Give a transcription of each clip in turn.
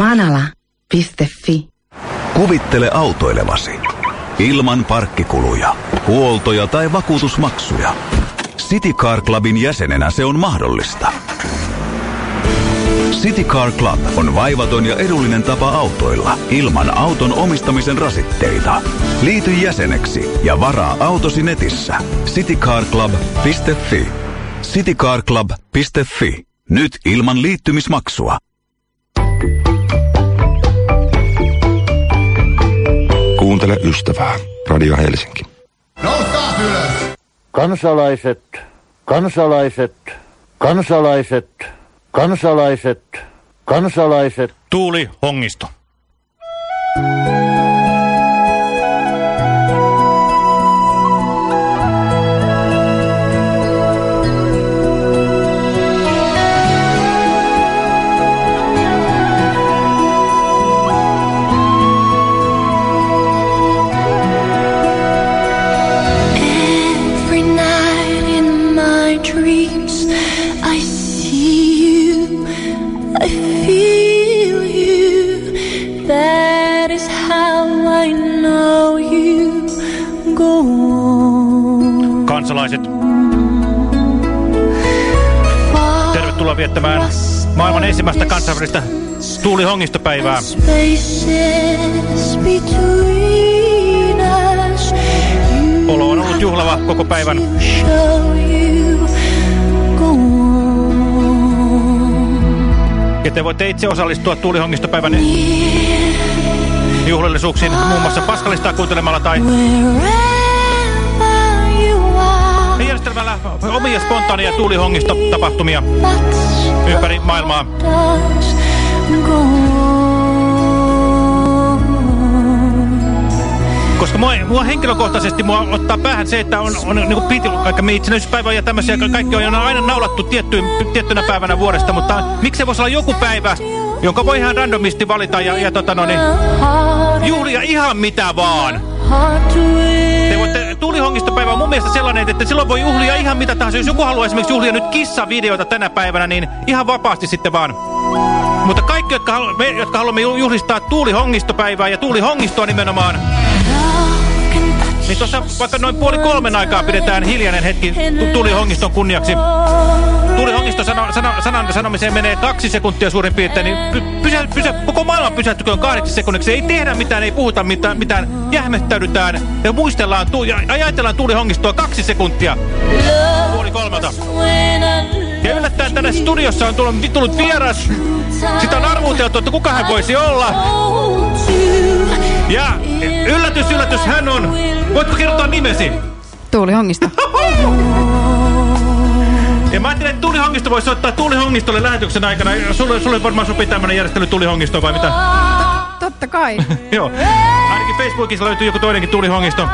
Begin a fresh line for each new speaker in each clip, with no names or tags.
Manala.fi
Kuvittele autoilevasi. Ilman parkkikuluja, huoltoja tai vakuutusmaksuja. City Car Clubin jäsenenä se on mahdollista. City Car Club on vaivaton ja edullinen tapa autoilla ilman auton omistamisen rasitteita. Liity jäseneksi ja varaa autosi netissä. citycarclub.fi citycarclub.fi Nyt ilman liittymismaksua.
Kuuntele ystävää. Radio Helsinki.
Nouskaa ylös!
Kansalaiset, kansalaiset, kansalaiset, kansalaiset, kansalaiset.
Tuuli Hongisto.
Every
viettämään maailman ensimmäistä kansainvälistä Tuuli Hongistopäivää.
spaces between us. You
Olo on ollut juhlava koko päivän. Ja te voitte itse osallistua Tuuli Hongistopäivän juhlallisuuksiin muun muassa Paskalistaa kuuntelemalla tai omia spontaaneja Tuuli Hongisto-tapahtumia
that's
ympäri maailmaa.
on.
Koska mua, mua henkilökohtaisesti mua ottaa päähän se, että on, on niin piti, vaikka me itsenäisyyspäivä ja tämmöisiä, kaikki on aina naulattu tiettyyn, tiettynä päivänä vuodesta, mutta miksei voisi olla joku päivä, jonka voi ihan randomisti valita ja, ja tota no niin, juhlia ihan mitä vaan. Te on mun mielestä sellainen, että silloin voi juhlia ihan mitä tahansa. Jos joku haluaa esimerkiksi juhlia nyt kissavideoita tänä päivänä, niin ihan vapaasti sitten vaan. Mutta kaikki, jotka, halu me, jotka haluamme ju- juhlistaa tuulihongistopäivää ja tuulihongistoa nimenomaan, niin tuossa vaikka noin puoli kolmen aikaa pidetään hiljainen hetki tu tuulihongiston kunniaksi. Tuulihongiston sano, sano, sanan sanomiseen menee kaksi sekuntia suurin piirtein, niin py, pysä, pysä, koko maailman pysähtyköön kahdeksi sekunniksi. Ei tehdä mitään, ei puhuta mitään, mitään jähmettäydytään ja muistellaan tu ja ajatellaan tuulihongistoa kaksi sekuntia. Puoli kolmelta.
I
Ja yllättäen tänne studiossa on tullut, tullut vieras. Sitä on arvuuteltu, että kuka hän voisi olla. Ja yllätys, yllätys, hän on. Voitko kertoa nimesi?
Tuuli Hongisto.
Mä ajattelin, että Tuuli Hongisto voisi soittaa Tuuli Hongistolle lähetyksen aikana. Sulle, sulle varmaan sopii tämmönen järjestely Tuuli vai mitä?
Totta kai.
Joo. Ainakin Facebookissa löytyy joku toinenkin Tuuli Hongisto.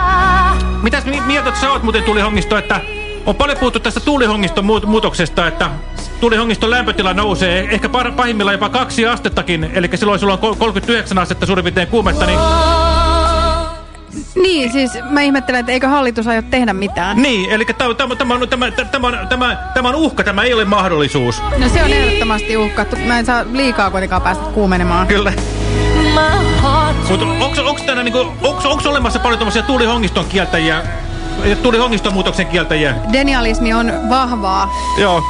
Mitäs mi mieltä sä oot muuten Tuuli Hongisto, että on paljon puhuttu tästä Tuuli Hongiston muut muutoksesta, että Tuuli Hongiston lämpötila nousee ehkä pahimmillaan jopa kaksi astettakin, eli silloin sulla on kol- 39 astetta suurin piirtein kuumetta, niin,
Niin, siis mä ihmettelen, että eikö hallitus aio tehdä mitään.
niin eli tämä, tämä, tämä, on- tämä, tämä, on- tämä, tämä on uhka, tämä ei ole mahdollisuus.
No se on ehdottomasti uhka. Mä en saa liikaa kuitenkaan päästä kuumenemaan.
Kyllä. Mutta onko, tänä, niinku, olemassa paljon tämmöisiä Tuuli Hongiston kieltäjiä, Tuuli Hongiston muutoksen kieltäjiä?
Denialismi on vahvaa,
Joo.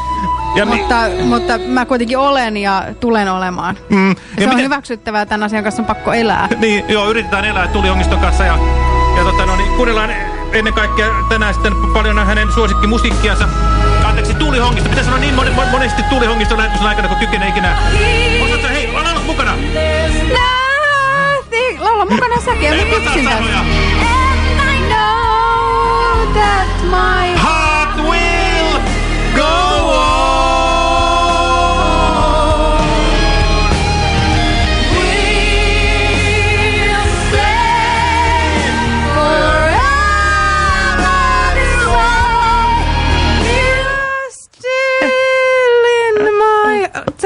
Ja
mutta, mutta mä kuitenkin olen ja tulen olemaan.
mm,
Ja se
ja
on
miten-
hyväksyttävää, tämän asian kanssa on pakko elää.
Niin, joo, yritetään elää Tuuli Hongiston kanssa ja, ja tota, no, niin, kuunnellaan ennen kaikkea tänään sitten paljon hänen suosikkimusiikkiansa. Anteeksi, Tuuli Hongisto. Mitä sanoa niin mon, mon, monesti Tuuli Hongiston lähetyksen aikana, kun kykenee ikinä? Osaatko, hei, on ollut mukana.
Nothing. Laula mukana säkin,
Ei
tän.
sanoja.
And I know that my
Heart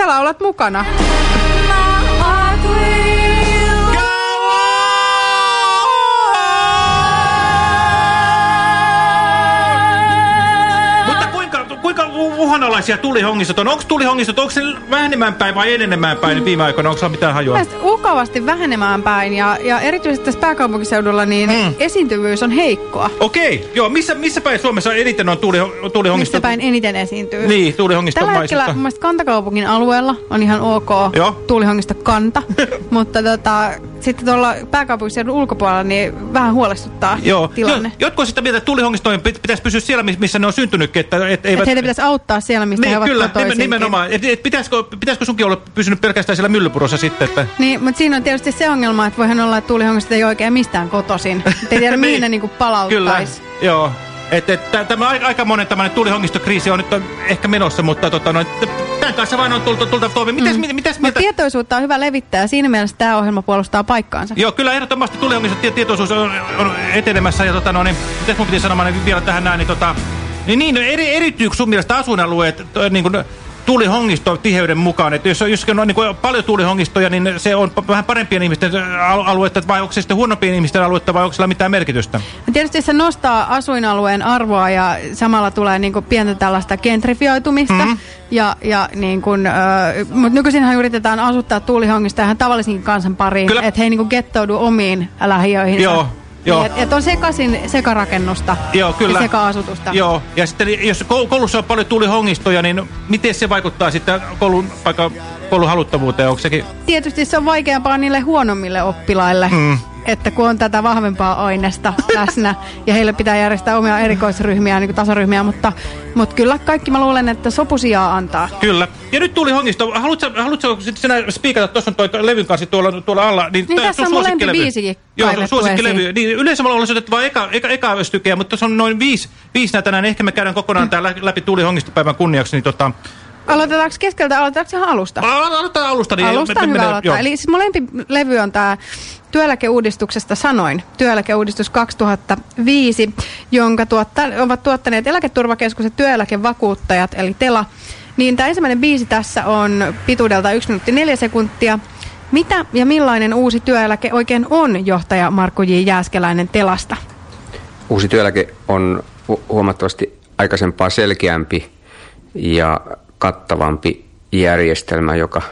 Sä laulat mukana.
Minkälaisia tulihongistot on? Onko tulihongistot, onko se vähenemään päin vai enenemään päin viime aikoina? Onko mitään hajua?
Mielestäni uhkaavasti vähenemään päin ja, ja erityisesti tässä pääkaupunkiseudulla niin
Mm.
esiintyvyys on heikkoa.
Okei, joo. Missä, missä päin Suomessa eniten on
Missä
tulihongistot?
päin eniten esiintyy?
Niin, tulihongiston
Tällä hetkellä mun mielestä kantakaupungin alueella on ihan ok
Joo.
tuulihongisto kanta, mutta tota, sitten tuolla pääkaupunkiseudun ulkopuolella niin vähän huolestuttaa
Joo,
tilanne.
jo, jotkut sitä mieltä, että tulihongistojen pit- pitäisi pysyä siellä, miss- missä ne on syntynytkin. Että, et,
Että heitä pitäisi auttaa siellä, mistä he
niin,
ovat
kyllä, nimenomaan. Et, et, pitäisikö, pitäisikö sunkin olla pysynyt pelkästään siellä myllypurossa sitten? Että...
Niin, mutta siinä on tietysti se ongelma, että voihan olla, että tuulihongistot ei oikein mistään kotoisin. Et Ei tiedä, mihin ne niinku
Kyllä,
palauttaisi.
joo. Et, et, tä- tämä aika, aika monen tämmöinen tulihongistokriisi on nyt on ehkä menossa, mutta tota, no, tämän kanssa vain on tultu, tultu toimeen. Mitäs, mm. mitäs mieltä?
tietoisuutta on hyvä levittää ja siinä mielessä tämä ohjelma puolustaa paikkaansa.
Joo, kyllä ehdottomasti tulihongistot tie- tietoisuus on, on etenemässä. Ja tota, no, niin, mitäs mun piti sanomaan niin vielä tähän näin, niin, tota, niin, niin eri, erityykö sun mielestä asuinalueet niin kuin, tulihongisto tiheyden mukaan? Että jos, jos on niin kuin, paljon tulihongistoja, niin se on vähän parempien ihmisten al- aluetta, vai onko se sitten huonompien ihmisten aluetta, vai onko sillä mitään merkitystä?
Ja Tietysti se nostaa asuinalueen arvoa ja samalla tulee niin kuin pientä tällaista gentrifioitumista. Mm -hmm. ja, ja niin kuin, äh, mutta nykyisinhän yritetään asuttaa tuulihongista ihan tavallisinkin kansan pariin, että he ei niin kuin gettoudu omiin lähiöihinsä.
Joo, joo.
Niin, et, et on sekaisin sekarakennusta
Joo, kyllä.
ja seka-asutusta.
Joo, ja sitten jos kou- koulussa on paljon tulihongistoja, niin miten se vaikuttaa sitten koulun, vaikka koulun haluttavuuteen? Onko sekin...
Tietysti se on vaikeampaa niille huonommille oppilaille.
Mm.
Että kun on tätä vahvempaa ainesta läsnä ja heille pitää järjestää omia erikoisryhmiä, niin kuin tasaryhmiä, mutta, mutta kyllä kaikki mä luulen, että sopusia antaa.
Kyllä. Ja nyt tuli hongisto. Haluatko, haluatko sinä spiikata, tuossa on toi levyn kanssa tuolla, tuolla alla. Niin,
Niin tässä on mun lempibiisikin
Joo, suosikkilevy. Niin, yleensä mulla on otettu vain eka, eka, eka stykeä, mutta tuossa on noin viisi, viisi näitä näin. Ehkä me käydään kokonaan mm. tää lä- läpi tuli hongistopäivän kunniaksi. Niin tota,
Aloitetaanko keskeltä, aloitetaanko ihan alusta?
alo- aloitetaan alusta. Niin
Alusta on hyvä
mennään-
aloittaa.
joo.
Eli siis mun lempilevy on tämä työeläkeuudistuksesta sanoin, työeläkeuudistus 2005, jonka tuotta, ovat tuottaneet eläketurvakeskus ja työeläkevakuuttajat, eli TELA. Niin tämä ensimmäinen biisi tässä on pituudelta 1 minuutti 4 sekuntia. Mitä ja millainen uusi työeläke oikein on, johtaja Markku J. Jääskeläinen TELasta?
Uusi työeläke on hu- huomattavasti aikaisempaa selkeämpi ja kattavampi järjestelmä, joka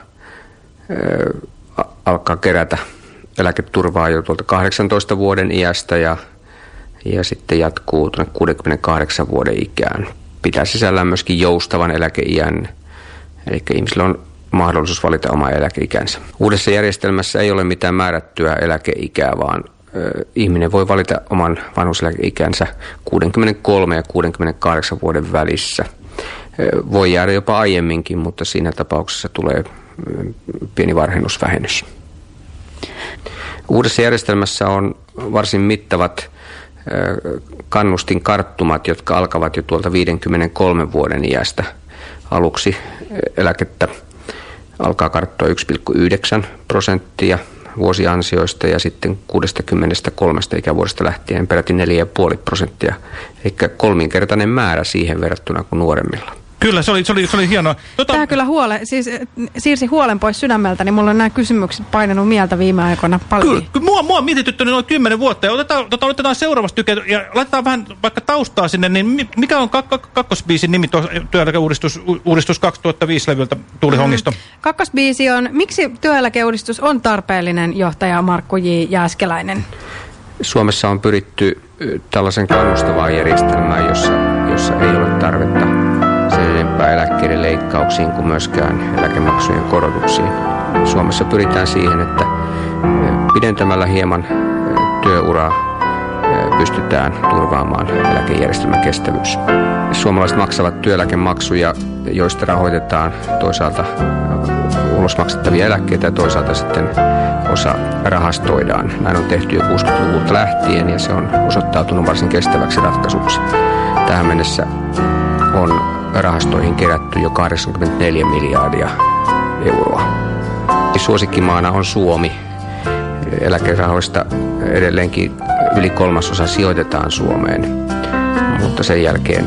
ö, alkaa kerätä eläketurvaa jo tuolta 18 vuoden iästä ja, ja sitten jatkuu tuonne 68 vuoden ikään. Pitää sisällään myöskin joustavan eläkeiän, eli ihmisillä on mahdollisuus valita oma eläkeikänsä. Uudessa järjestelmässä ei ole mitään määrättyä eläkeikää, vaan ö, ihminen voi valita oman vanhuseläkeikänsä 63 ja 68 vuoden välissä. Voi jäädä jopa aiemminkin, mutta siinä tapauksessa tulee pieni varhennusvähennys. Uudessa järjestelmässä on varsin mittavat kannustinkarttumat, jotka alkavat jo tuolta 53 vuoden iästä. Aluksi eläkettä alkaa karttua 1,9 prosenttia vuosiansioista ja sitten 63 ikävuodesta lähtien peräti 4,5 prosenttia. Eli kolminkertainen määrä siihen verrattuna kuin nuoremmilla.
Kyllä, se oli, se oli, se oli hienoa. Tota,
Tämä kyllä huole, siis, eh, siirsi huolen pois sydämeltä, niin mulla on nämä kysymykset painanut mieltä viime aikoina paljon.
Kyllä, kyllä mua, mua on mietitytty noin kymmenen vuotta ja otetaan, tota, otetaan seuraavasta tykeä ja laitetaan vähän vaikka taustaa sinne, niin mi- mikä on kak kak kakkosbiisin nimi tuossa työeläkeuudistus uudistus 2005-levyltä Tuuli Hongisto?
Kakkosbiisi on, miksi työeläkeuudistus on tarpeellinen, johtaja Markku J. Jääskeläinen?
Suomessa on pyritty ö, tällaisen kannustavaan järjestelmään, jossa, jossa ei ole tarvetta enempää eläkkeiden leikkauksiin kuin myöskään eläkemaksujen korotuksiin. Suomessa pyritään siihen, että pidentämällä hieman työuraa pystytään turvaamaan eläkejärjestelmän kestävyys. Suomalaiset maksavat työeläkemaksuja, joista rahoitetaan toisaalta ulos maksettavia eläkkeitä ja toisaalta sitten osa rahastoidaan. Näin on tehty jo 60-luvulta lähtien ja se on osoittautunut varsin kestäväksi ratkaisuksi. Tähän mennessä on rahastoihin kerätty jo 84 miljardia euroa. Suosikkimaana on Suomi. Eläkerahoista edelleenkin yli kolmasosa sijoitetaan Suomeen, mutta sen jälkeen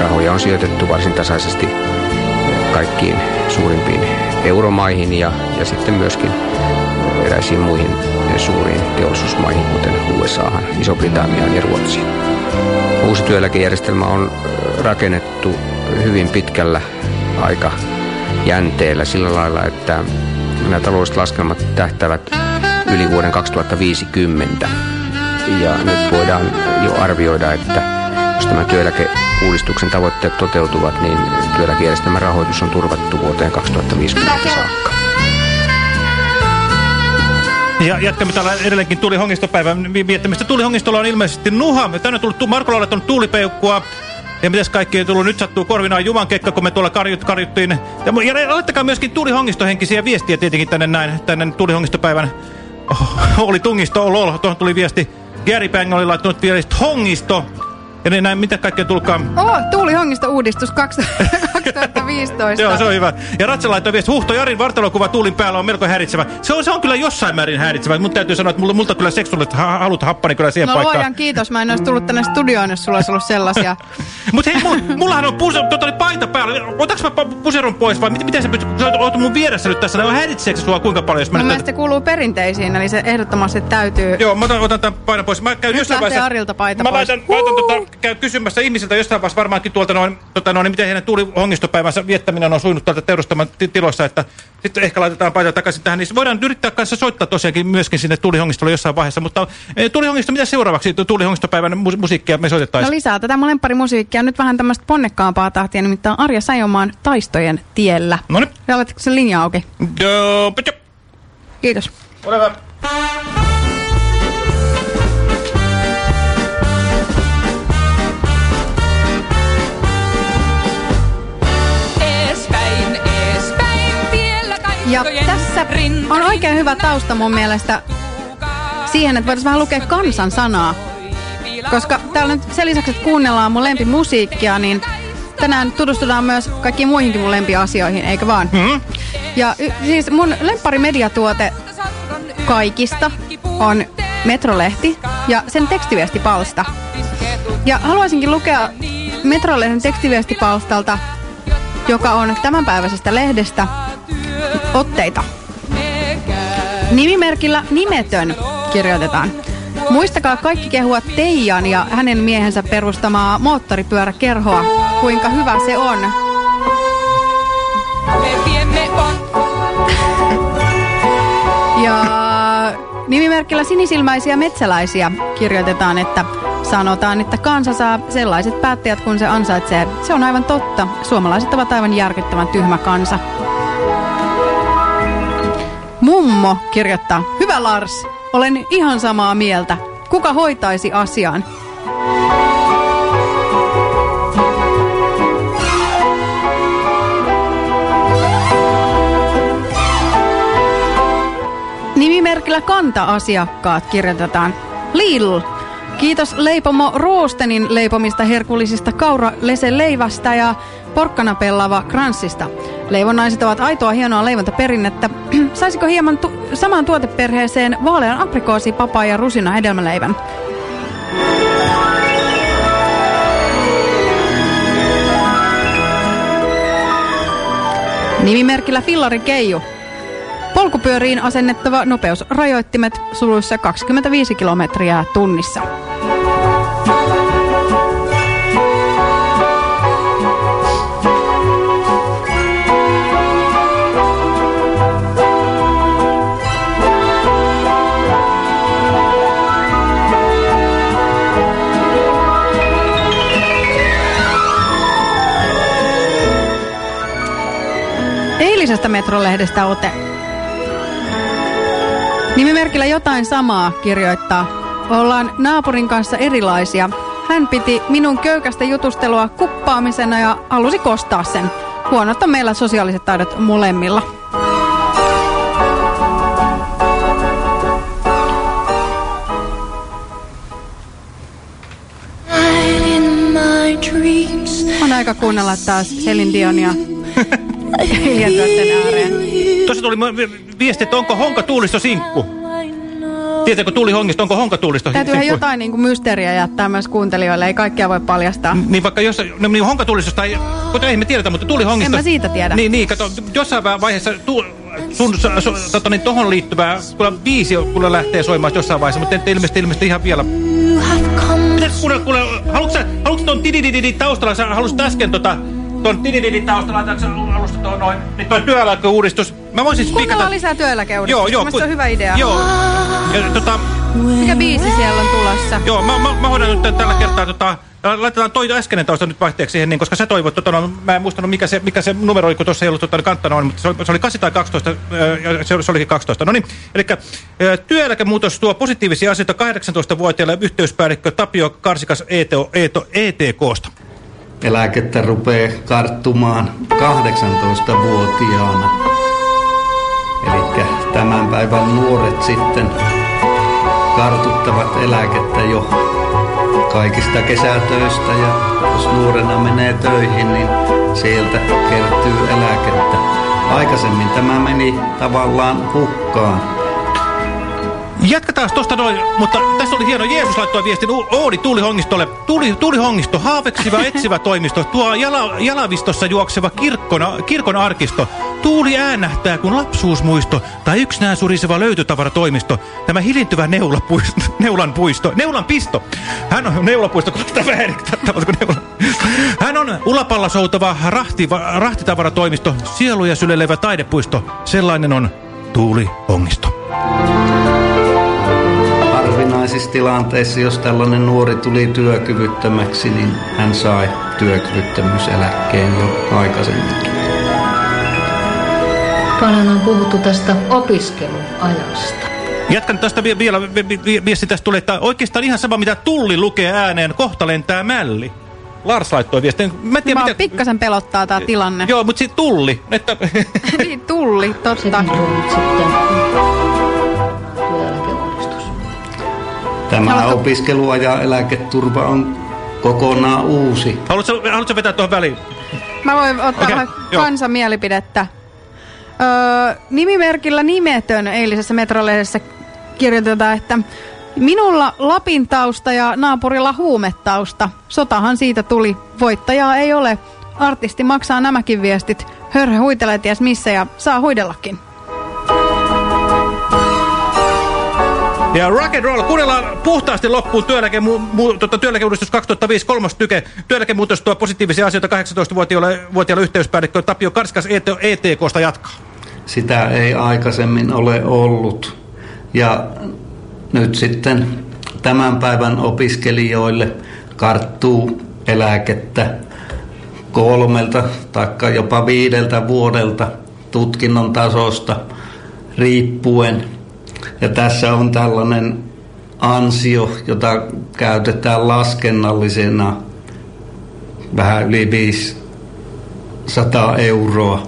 rahoja on sijoitettu varsin tasaisesti kaikkiin suurimpiin euromaihin ja, ja sitten myöskin eräisiin muihin suuriin teollisuusmaihin, kuten USAhan, Iso-Britanniaan ja Ruotsiin. Uusi työeläkejärjestelmä on rakennettu hyvin pitkällä aika jänteellä sillä lailla, että nämä taloudelliset laskelmat tähtävät yli vuoden 2050. Ja nyt voidaan jo arvioida, että jos tämä työeläkeuudistuksen tavoitteet toteutuvat, niin työeläkejärjestelmän rahoitus on turvattu vuoteen 2050 saakka.
Ja jatkamme täällä edelleenkin Tuuli Hongistopäivän vi- viettämistä. Tuuli Hongistolla on ilmeisesti nuha. Tänne on tullut, Markolla on tuulipeukkua. Ja mitäs kaikki ei tullut? Nyt sattuu korvinaan Juman kekka, kun me tuolla karjut, karjuttiin. Ja, ja laittakaa myöskin Tuuli Hongistohenkisiä viestiä tietenkin tänne näin, tänne Tuuli Hongistopäivän. Oh, oli tungisto, lol, tuohon tuli viesti. Gary Pang oli laittanut viesti Hongisto. Ja niin näin, mitä kaikkea tulkaa?
Oh, Tuuli Hongisto uudistus 2015.
Joo, se on hyvä. Ja Ratsa laittoi viesti, Huhto Jarin vartalokuva tuulin päällä on melko häiritsevä. Se on, se on kyllä jossain määrin häiritsevä. Mutta täytyy sanoa, että multa kyllä seksuaaliset ha halut happani kyllä siihen
No
paikkaan.
luojan kiitos, mä en olisi tullut tänne studioon, jos sulla olisi ollut sellaisia.
Mutta hei, mulla, mullahan on puse, tota, oli paita päällä. Otaks mä puseron pois vai mit, miten sä pystyt? Sä oot- mun vieressä nyt tässä. No, häiritseekö se sua kuinka paljon, jos mä
Mun
nyt...
se kuuluu perinteisiin, eli se ehdottomasti täytyy.
Joo, mä otan, otan tämän painan pois. Mä käyn
Nyt
jossain
lähtee Arilta paita
mä
pois.
laitan, laitan tota, käyn kysymässä ihmisiltä jossain vaiheessa varmaankin tuolta noin, tota noin, miten heidän tuuli hongistopäivänsä viettäminen on sujunut tuolta teurastaman ti tiloissa, että sitten ehkä laitetaan paita takaisin tähän, niin voidaan yrittää kanssa soittaa tosiaankin myöskin sinne tuulihongistolle jossain vaiheessa, mutta eh, tuulihongisto, mitä seuraavaksi tuulihongistopäivän mu musiikkia me
No
soitettaisiin?
lisää tätä mun lempparimusiikkia. Nyt vähän tämmöistä ponnekkaampaa tahtia, nimittäin Arja Sajomaan Taistojen tiellä.
No niin.
Ja oletko se linja auki? Kiitos.
Ole hyvä.
Ja tässä on oikein hyvä tausta mun mielestä siihen, että voitaisiin vähän lukea kansan sanaa. Koska täällä nyt sen lisäksi, että kuunnellaan mun lempimusiikkia, niin tänään tutustutaan myös kaikkiin muihinkin mun lempiasioihin, eikö vaan?
Mm-hmm.
Ja y- siis mun lemppari mediatuote kaikista on Metrolehti ja sen tekstiviestipalsta. Ja haluaisinkin lukea Metrolehden tekstiviestipalstalta, joka on tämänpäiväisestä lehdestä, otteita. Nimimerkillä nimetön kirjoitetaan. Muistakaa kaikki kehua Teijan ja hänen miehensä perustamaa moottoripyöräkerhoa. Kuinka hyvä se on. Ja nimimerkillä sinisilmäisiä metsäläisiä kirjoitetaan, että sanotaan, että kansa saa sellaiset päättäjät, kun se ansaitsee. Se on aivan totta. Suomalaiset ovat aivan järkyttävän tyhmä kansa. Mummo kirjoittaa, hyvä Lars, olen ihan samaa mieltä. Kuka hoitaisi asian? Nimimerkillä kanta-asiakkaat kirjoitetaan. Lil. Kiitos leipomo Roostenin leipomista herkullisista kauralese-leivästä ja porkkanapellava kranssista. Leivonnaiset ovat aitoa hienoa leivontaperinnettä. Saisiko hieman tu samaan tuoteperheeseen vaalean aprikoosi, papa ja rusina hedelmäleivän? Nimimerkillä Fillari Keiju. Polkupyöriin asennettava nopeusrajoittimet suluissa 25 kilometriä tunnissa. Eilisestä Metrolehdestä ote. Nimimerkillä jotain samaa kirjoittaa. Ollaan naapurin kanssa erilaisia. Hän piti minun köykästä jutustelua kuppaamisena ja halusi kostaa sen. Huonot on meillä sosiaaliset taidot molemmilla. On aika kuunnella taas Celine Dionia hiljentyä sen ääreen.
Tuossa tuli viesti, että onko Honka Tuulisto sinkku? Tietääkö Tuuli Hongista, onko Honka Tuulisto
Täytyyhän
sinkku?
jotain niin kuin mysteeriä jättää myös kuuntelijoille, ei kaikkea voi paljastaa.
Niin vaikka jos, no, niin Honka Tuulistosta ei, kuten ei me tiedetä, mutta Tuuli Hongista...
En mä siitä tiedä.
Niin, niin, kato, jossain vaiheessa tu, sun, su, su, tota, niin, tohon liittyvää, kyllä viisi kyllä lähtee soimaan jossain vaiheessa, mutta ette ilmeisesti, ilmeisesti ihan vielä. Mitäs kuule, kuule, haluatko sä, haluatko ton tididididi taustalla, sä halusit äsken tota, tuon tinididin taustalla alusta tuon noin, niin tuo työeläkeuudistus. Mä voisin
Kuunnellaan lisää työeläkeuudistusta.
Joo, joo.
Mielestäni se on hyvä idea.
Joo. Ja, tota,
Mikä biisi siellä on tulossa?
joo, mä, mä, mä hoidan nyt tällä kertaa tota, laitetaan toi äskeinen tausta nyt vaihteeksi siihen, niin, koska sä toivot, tota, no, mä en muistanut mikä se, mikä se numero oli, kun tuossa ei ollut tota, kanttana on, mutta se oli, se oli 8 tai 12, ja se, se olikin 12. No niin, eli työeläkemuutos tuo positiivisia asioita 18-vuotiaalle yhteyspäällikkö Tapio Karsikas ETO, ETO, ETKsta.
Eläkettä rupeaa karttumaan 18-vuotiaana. Eli tämän päivän nuoret sitten kartuttavat eläkettä jo kaikista kesätöistä ja jos nuorena menee töihin, niin sieltä kertyy eläkettä. Aikaisemmin tämä meni tavallaan hukkaan.
Jatketaan tuosta noin, mutta tässä oli hieno. Jeesus laittoi viestin Oodi Tuuli Hongistolle. Tuuli, Tuuli Hongisto, haaveksiva etsivä toimisto, tuo jala, jalavistossa juokseva kirkkona, kirkon arkisto. Tuuli äänähtää kuin lapsuusmuisto tai yksinään suriseva löytötavaratoimisto. Tämä hilintyvä neulapuisto, neulan puisto, neulan pisto. Hän on neulapuisto, kun tämä neula. Hän on ulapalla soutava rahti, rahtitavaratoimisto, sieluja sylelevä taidepuisto. Sellainen on Tuuli Hongisto
harvinaisissa tilanteissa, jos tällainen nuori tuli työkyvyttömäksi, niin hän sai työkyvyttömyyseläkkeen jo aikaisemminkin.
Paljon on puhuttu tästä opiskeluajasta.
Jatkan tästä vielä, viesti tästä tuli, että oikeastaan ihan sama mitä tulli lukee ääneen, kohta lentää mälli. Lars laittoi viestin.
Mä, tiedän, Mä mitä... pikkasen pelottaa tää tilanne.
Joo, mutta sitten tulli. Että...
niin, tulli, totta.
Sitten
Tämä Haluatko... opiskeluajan eläketurva on kokonaan uusi.
Haluatko, haluatko vetää tuohon väliin?
Mä voin ottaa okay, kansan mielipidettä. Öö, nimimerkillä nimetön eilisessä metrolehdessä kirjoitetaan, että minulla Lapin tausta ja naapurilla huumetausta. Sotahan siitä tuli. Voittajaa ei ole. Artisti maksaa nämäkin viestit. Hörhö huitelee ties missä ja saa huidellakin.
Ja rock and roll, kuunnellaan puhtaasti loppuun työeläke, mu, mu, tota, työeläkeuudistus 2005 kolmas tyke. Työeläkemuutos tuo positiivisia asioita 18-vuotiaalle yhteyspäällikkö Tapio Karskas ETKsta jatkaa.
Sitä ei aikaisemmin ole ollut. Ja nyt sitten tämän päivän opiskelijoille karttuu eläkettä kolmelta tai jopa viideltä vuodelta tutkinnon tasosta riippuen – ja tässä on tällainen ansio, jota käytetään laskennallisena vähän yli 500 euroa.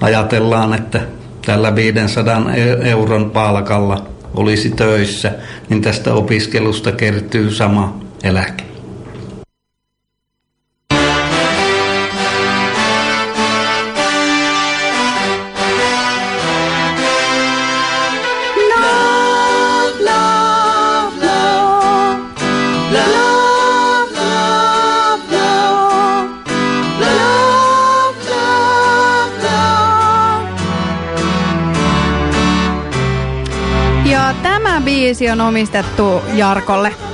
Ajatellaan, että tällä 500 e- euron palkalla olisi töissä, niin tästä opiskelusta kertyy sama eläke.
Biisi on omistettu Jarkolle.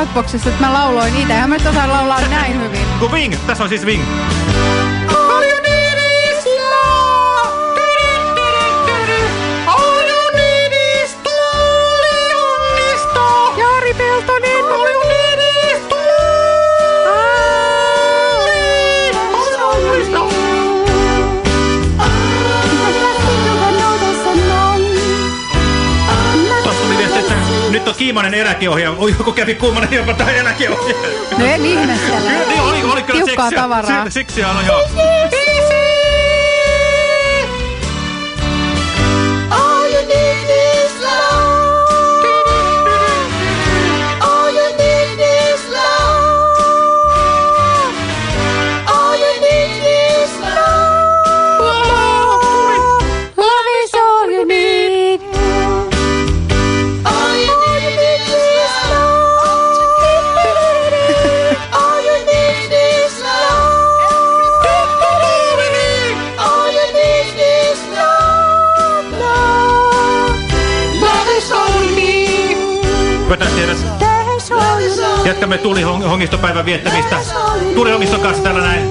Shoutboxissa, että mä lauloin itse. Mä nyt osaa laulaa näin hyvin.
Kun Wing, tässä on siis Wing. Kiimanen eläkeohjaaja. Oi, joku kävi kuumanen jopa tämä eläkeohjaaja.
No en ihmettele.
Kyllä, niin oli, oli kyllä
Tiukkaa
seksiä.
tavaraa.
Se- Seksiä on joo.
You need.
Jatkamme tulihongistopäivän viettämistä. Tulihongiston kanssa täällä näin.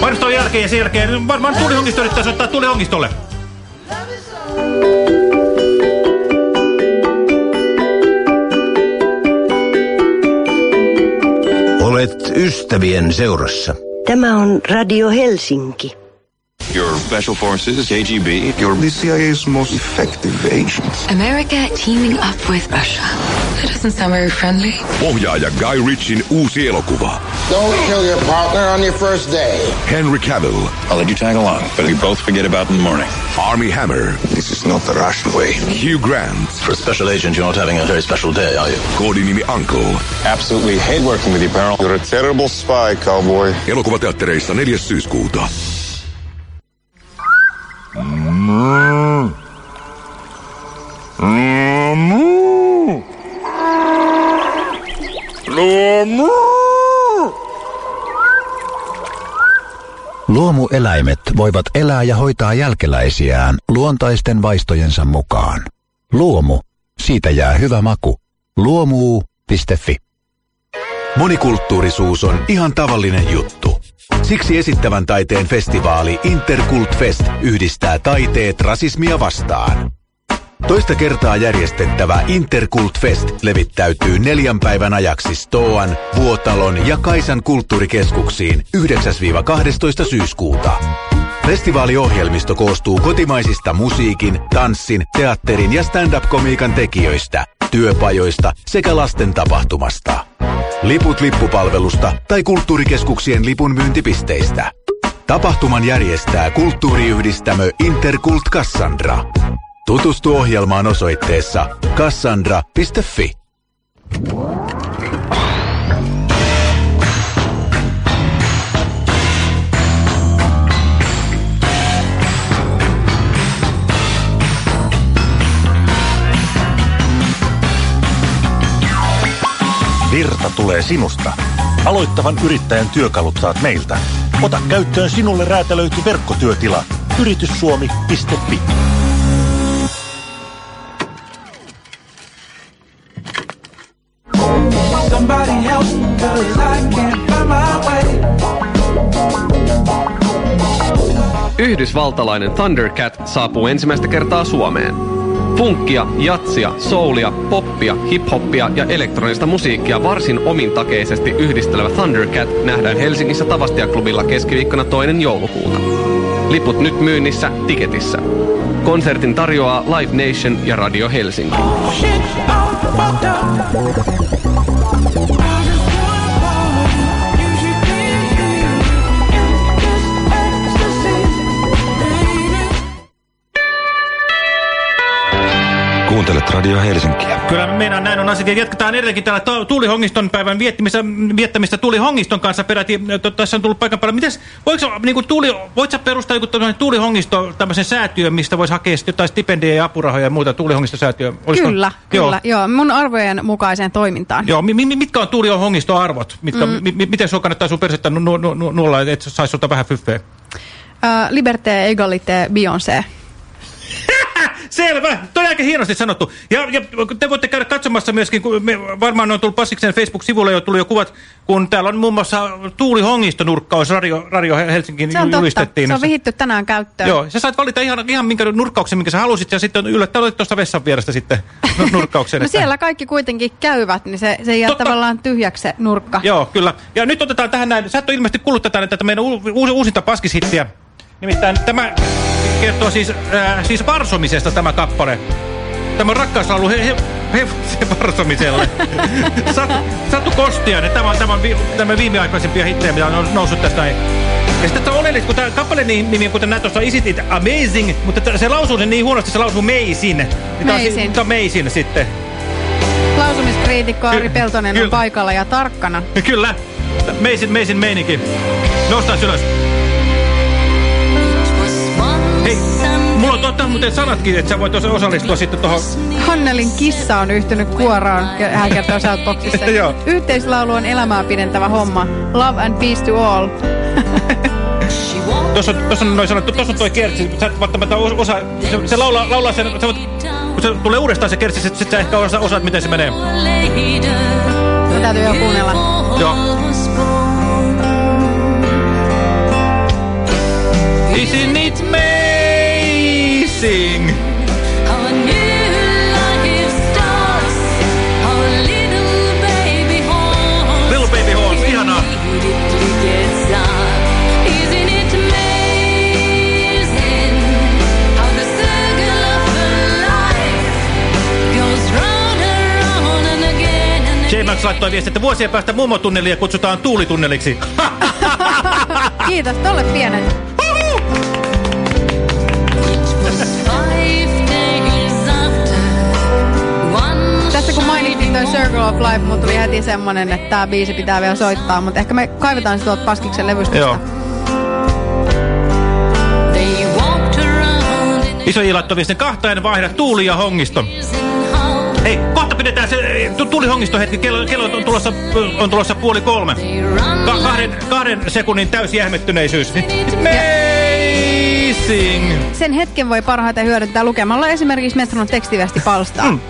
Mainoston jälkeen ja sen jälkeen varmaan tulihongisto yrittää soittaa tulihongistolle.
Olet ystävien seurassa.
Tämä on Radio Helsinki.
Your special forces, KGB, you're the CIA's most effective agents.
America teaming up with Russia. That doesn't sound very friendly.
Ohjaaja Guy Ritchin uusi elokuva.
Don't kill your partner on your first day.
Henry Cavill.
I'll let you tag along, but we both forget about in the morning.
Army Hammer.
This is not the Russian way.
Hugh Grant.
For a special agent, you're not having a very special day, are you?
Koodinimi Uncle.
Absolutely hate working with you, Beryl. You're a terrible spy, cowboy.
Elokuvateattereissa 4. syyskuuta.
Luomueläimet voivat elää ja hoitaa jälkeläisiään luontaisten vaistojensa mukaan. Luomu, siitä jää hyvä maku. Luomuu.fi
Monikulttuurisuus on ihan tavallinen juttu. Siksi esittävän taiteen festivaali Interkult Fest yhdistää taiteet rasismia vastaan. Toista kertaa järjestettävä Interkult Fest levittäytyy neljän päivän ajaksi Stoan, Vuotalon ja Kaisan kulttuurikeskuksiin 9-12 syyskuuta. Festivaaliohjelmisto koostuu kotimaisista musiikin, tanssin, teatterin ja stand-up-komiikan tekijöistä, työpajoista sekä lasten tapahtumasta. Liput lippupalvelusta tai kulttuurikeskuksien lipun myyntipisteistä. Tapahtuman järjestää kulttuuriyhdistämö Interkult Cassandra. Tutustu ohjelmaan osoitteessa cassandra.fi.
Virta tulee sinusta. Aloittavan yrittäjän työkalut saat meiltä. Ota käyttöön sinulle räätälöity verkkotyötila. Yrityssuomi.fi
Yhdysvaltalainen Thundercat saapuu ensimmäistä kertaa Suomeen. Funkkia, jatsia, soulia, poppia, hiphoppia ja elektronista musiikkia varsin omintakeisesti yhdistelevä Thundercat nähdään Helsingissä Tavastia-klubilla keskiviikkona toinen joulukuuta. Liput nyt myynnissä Tiketissä. Konsertin tarjoaa Live Nation ja Radio Helsinki.
Shit, all
Kuuntelet Radio Helsinkiä.
Kyllä meidän näin on asiat. Ja jatketaan edelleenkin täällä tu- Tuulihongiston päivän viettimistä, viettämistä Tuulihongiston kanssa peräti. Tässä on tullut paikan päällä. Mites, voiko, niin kuin tuuli, voit sä perustaa joku tämmöinen Tuulihongisto, tämmöisen säätiön, mistä voisi hakea jotain stipendejä ja apurahoja ja muuta Tuulihongistosäätiö? Olisiko-
Kyllä,
Joo.
kyllä. Joo, mun arvojen mukaiseen toimintaan.
Joo, mi, mi, mitkä on Tuulihongiston arvot? Mitkä,
Mm.
mm. mi, miten sun kannattaa sun persettä nu, nu, nu, että saisi sulta vähän fyffeä?
Uh, liberté, égalité, Beyoncé.
Selvä, toi aika hienosti sanottu. Ja, ja te voitte käydä katsomassa myöskin, kun me, varmaan on tullut Passiksen Facebook-sivulle jo tullut jo kuvat, kun täällä on muun muassa Tuuli Hongisto-nurkkaus Radio, Radio Helsingin
Se on totta.
julistettiin.
Se on vihitty tänään käyttöön.
Joo, sä sait valita ihan, ihan minkä nurkkauksen, minkä sä halusit, ja sitten yllättäen olit tuosta vessan vierestä sitten nur- nurkkauksen.
No
että-
siellä kaikki kuitenkin käyvät, niin se, se jää tavallaan tyhjäksi se nurkka.
Joo, kyllä. Ja nyt otetaan tähän näin, sä et ole ilmeisesti kuullut tätä, tätä meidän uusinta paskishittiä. Nimittäin tämä kertoo siis, äh, siis varsomisesta tämä kappale. Tämä on rakkauslaulu he, he, hevosen varsomiselle. Satu, Satu Kostiainen, tämä on, tämä on vi, tämä viimeaikaisempia hittejä, mitä on noussut tästä näin. Ja sitten on oleellista, kun tämä kappaleen nimi, kuten näet tuossa Is It Amazing, mutta se lausuu sen niin huonosti, se lausuu Meisin.
Meisin.
Tämä on Meisin sitten.
Lausumiskriitikko Ari Peltonen on paikalla ja tarkkana.
Kyllä. Meisin, meisin meininki. Nostaa ylös. Hei, mulla on totta muuten sanatkin, että sä voit osallistua sitten tuohon...
Hannelin kissa on yhtynyt kuoraan, hän kertoo Shoutboxissa. Yhteislaulu on elämää pidentävä homma. Love and peace to all.
Tuossa on, tuossa on noin sanottu, tuossa on toi kertsi, sä et välttämättä osaa, se, se laulaa, laulaa sen, sä voit, kun se tulee uudestaan se kertsi, sit, sit sä ehkä osa, osaat, miten se menee.
No, täytyy jo kuunnella.
Joo. J-Max laittoi viesti, että vuosien päästä mummotunnelia kutsutaan tuulitunneliksi.
Kiitos tolle pienet. Tässä kun mainittiin toi Circle of Life, mun tuli heti semmonen, että tää biisi pitää vielä soittaa, mutta ehkä me kaivetaan se tuolta Paskiksen levystä.
Joo. Iso J laittoi viestin kahta en vaihda Tuuli ja Hongisto. Hei, pidetään se Tuuli Hongisto hetki. Kello, kello on, tulossa, on tulossa puoli kolme. Ka kahden, kahden sekunnin täysjähmettyneisyys. Amazing!
Sen hetken voi parhaiten hyödyntää lukemalla esimerkiksi Metronon tekstiviestipalstaa. Mm.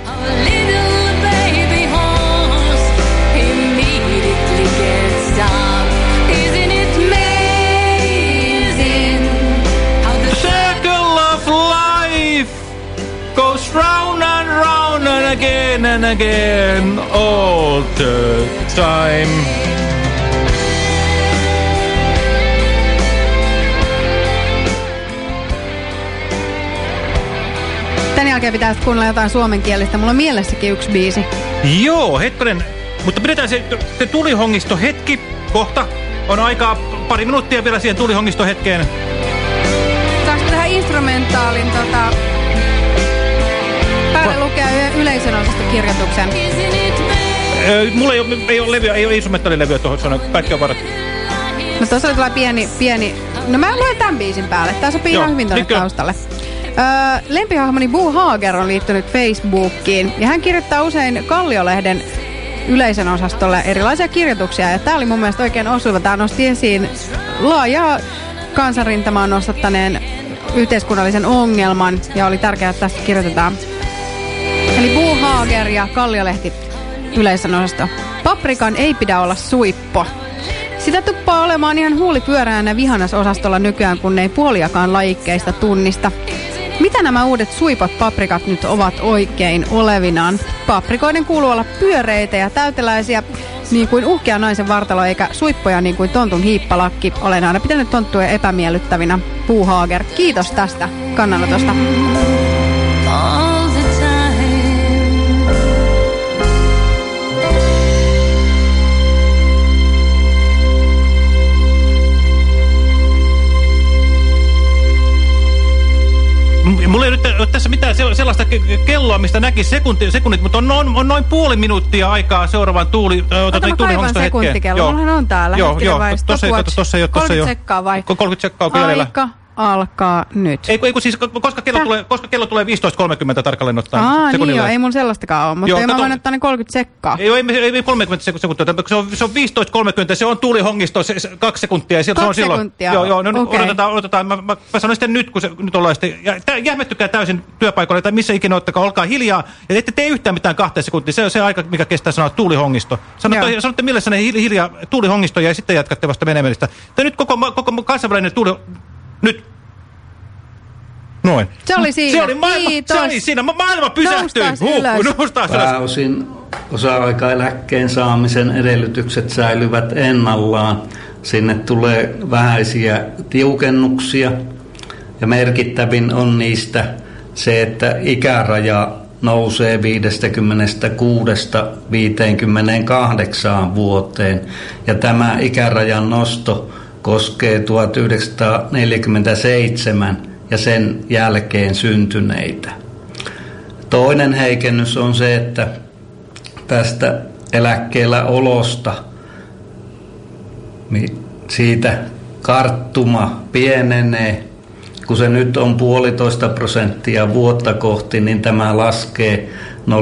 Again again all the time.
Tän jälkeen pitää kuunnella jotain suomenkielistä. Mulla on mielessäkin yksi biisi.
Joo, hetkonen. Mutta pidetään se, se tulihongisto hetki kohta. On aikaa pari minuuttia vielä siihen tulihongisto hetkeen.
Saanko tehdä instrumentaalin tota, lukea yleisön osasta kirjoituksen?
Mulla ei ole, ei ole levyä, ei ole instrumentaalilevyä tuohon, se on kaikki on varat.
No tuossa oli pieni, pieni... No mä luen tämän biisin päälle. Tää sopii ihan hyvin tuonne taustalle. Öö, lempihahmoni Boo Hager on liittynyt Facebookiin ja hän kirjoittaa usein Kalliolehden yleisön osastolle erilaisia kirjoituksia ja tää oli mun mielestä oikein osuva. Tää nosti esiin laajaa kansanrintamaan nostattaneen yhteiskunnallisen ongelman ja oli tärkeää, että tästä kirjoitetaan. Eli Boo Hager ja Kalliolehti yleisön osasto. Paprikan ei pidä olla suippo. Sitä tuppaa olemaan ihan huulipyöräänä vihannasosastolla nykyään, kun ei puoliakaan lajikkeista tunnista. Mitä nämä uudet suipat paprikat nyt ovat oikein olevinaan? Paprikoiden kuuluu olla pyöreitä ja täyteläisiä, niin kuin uhkea naisen vartalo, eikä suippoja niin kuin tontun hiippalakki. Olen aina pitänyt tonttuja epämiellyttävinä. Puuhaager, kiitos tästä kannanotosta.
Mulla ei nyt ole tässä mitään sellaista kelloa, mistä näki sekunti, sekunnit, mutta on noin, on noin puoli minuuttia aikaa seuraavan tuuli,
Ota mä kaivan sekuntikello, mullahan on täällä.
Joo, joo, tossa ei, ole, tossa ei
30 sekkaa vai?
30 sekkaa on jäljellä.
Aika alkaa nyt.
Ei, ei siis, koska kello, tulee, koska kello tulee 15.30 tarkalleen ottaen.
Aa, niin joo, ei mun sellaistakaan ole, mutta joo, mä voin ottaa ne 30 sekkaa.
Ei, ei, ei 30 sekuntia, se on, se on 15.30, se on tuulihongisto, se, se, kaksi sekuntia.
Kaksi
se on silloin,
sekuntia?
Joo, joo, no,
okay.
odotetaan, odotetaan. Mä, mä, mä sanon sitten nyt, kun se nyt ollaan sitten, ja, jähmettykää täysin työpaikalle, tai missä ikinä ottakaa, olkaa hiljaa, ja ette tee yhtään mitään kahteen sekuntia, se on se aika, mikä kestää sanoa tuulihongisto. Sanotte, sanotte millä ne hiljaa tuulihongisto, ja sitten jatkatte vasta menemistä. Te nyt koko, koko kansainvälinen tuuli... Nyt Noin.
Se oli siinä.
Se oli maailma,
Kiitos.
se oli siinä. Ma maailma pysähtyi.
Noustaan
ylös.
Pääosin osa-aikaeläkkeen saamisen edellytykset säilyvät ennallaan. Sinne tulee vähäisiä tiukennuksia ja merkittävin on niistä se, että ikäraja nousee 56-58 vuoteen. Ja tämä ikärajan nosto koskee 1947 ja sen jälkeen syntyneitä. Toinen heikennys on se, että tästä eläkkeellä olosta niin siitä karttuma pienenee. Kun se nyt on puolitoista prosenttia vuotta kohti, niin tämä laskee 0,75.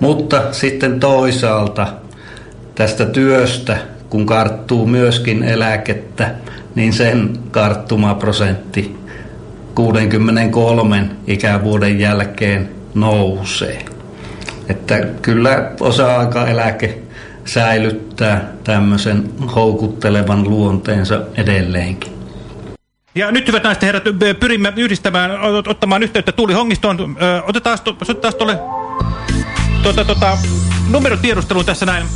Mutta sitten toisaalta tästä työstä, kun karttuu myöskin eläkettä, niin sen karttumaprosentti 63 ikävuoden jälkeen nousee. Että kyllä osa-aikaeläke säilyttää tämmöisen houkuttelevan luonteensa edelleenkin.
Ja nyt hyvät naiset herrat, pyrimme yhdistämään, ot- ottamaan yhteyttä Tuuli Hongistoon. Otetaan otetaan tuolle tuota, tuota, numerotiedusteluun tässä näin.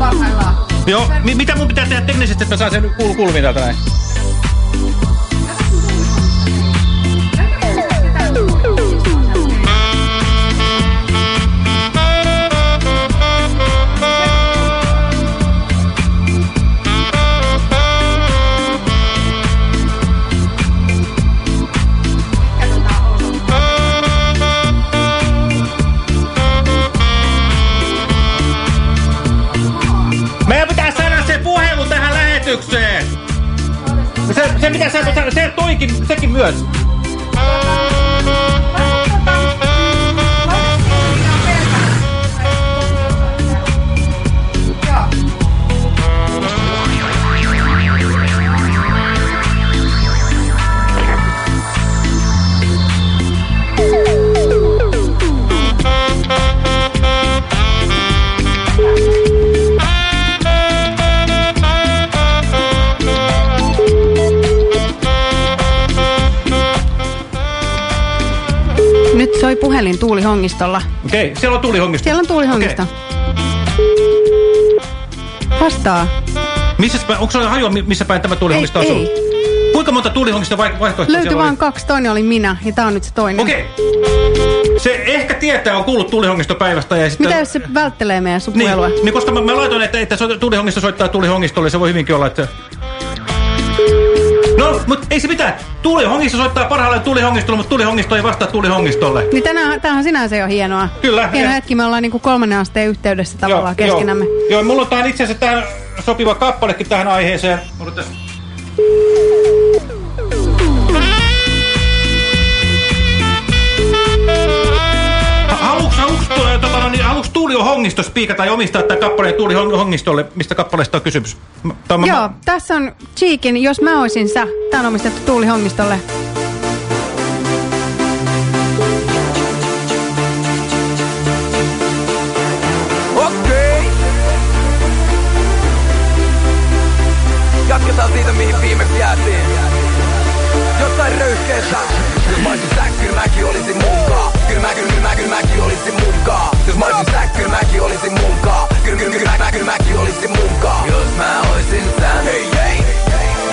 Parhaillaan.
Joo, mi mitä mun pitää tehdä teknisesti, että mä saan sen kuul kuuluviin täältä näin? Se, se mitä sä, se, se toikin, sekin myös.
Tuuli Hongistolla.
Okei, okay, siellä on Tuuli Hongisto.
Siellä on Tuuli Hongisto. Vastaa.
Missä onko se hajua, mi- missä päin tämä Tuuli Hongisto asuu?
ei.
Kuinka monta Tuuli Hongisto vai- vaihtoehtoa
Löytyi
siellä
vain kaksi, toinen oli minä ja tää on nyt se toinen.
Okei. Se ehkä tietää, on kuullut Tuuli Hongisto päivästä. Ja sitten...
Mitä jos se välttelee meidän sun
Niin, niin koska mä, mä laitoin, että, että so- Tuuli Hongisto soittaa Tuuli Hongistolle, se voi hyvinkin olla, että... No, mutta ei se mitään. Tuuli Hongisto soittaa parhaillaan Tuuli Hongistolle, mutta Tuuli Hongisto ei vastaa Tuuli Hongistolle.
Niin tänään, tämähän sinänsä jo hienoa.
Kyllä.
Hieno
Ja-
hetki, me ollaan niinku kolmannen asteen yhteydessä tavallaan
Joo,
keskenämme.
Joo, joo, mulla on tähän itse asiassa tähän sopiva kappalekin tähän aiheeseen. Odotas. Tota, no, niin, haluuks Tuuli Hongisto spiikata tai omistaa tämän kappaleen Tuuli Hong- Hongistolle? Mistä kappaleesta on kysymys? Mä- tää on- mä-
Joo, tässä on Cheekin, jos mä oisin sä. Tää on omistettu Tuuli Hongistolle.
Okei. Jatketaan siitä, mihin viimeksi jäätiin. Jossain röyhkeessä. Jos mä olisin sä, kyllä olisin mä, kyllä, mä, kyllä mäkin olisin munkaa. Jos mä olisin sä, kyllä mäkin olisin munkaa. Kyllä, kyllä, kyllä mä, kyllä mäkin olisin munkaa. Jos mä oisin sä, hei, hei.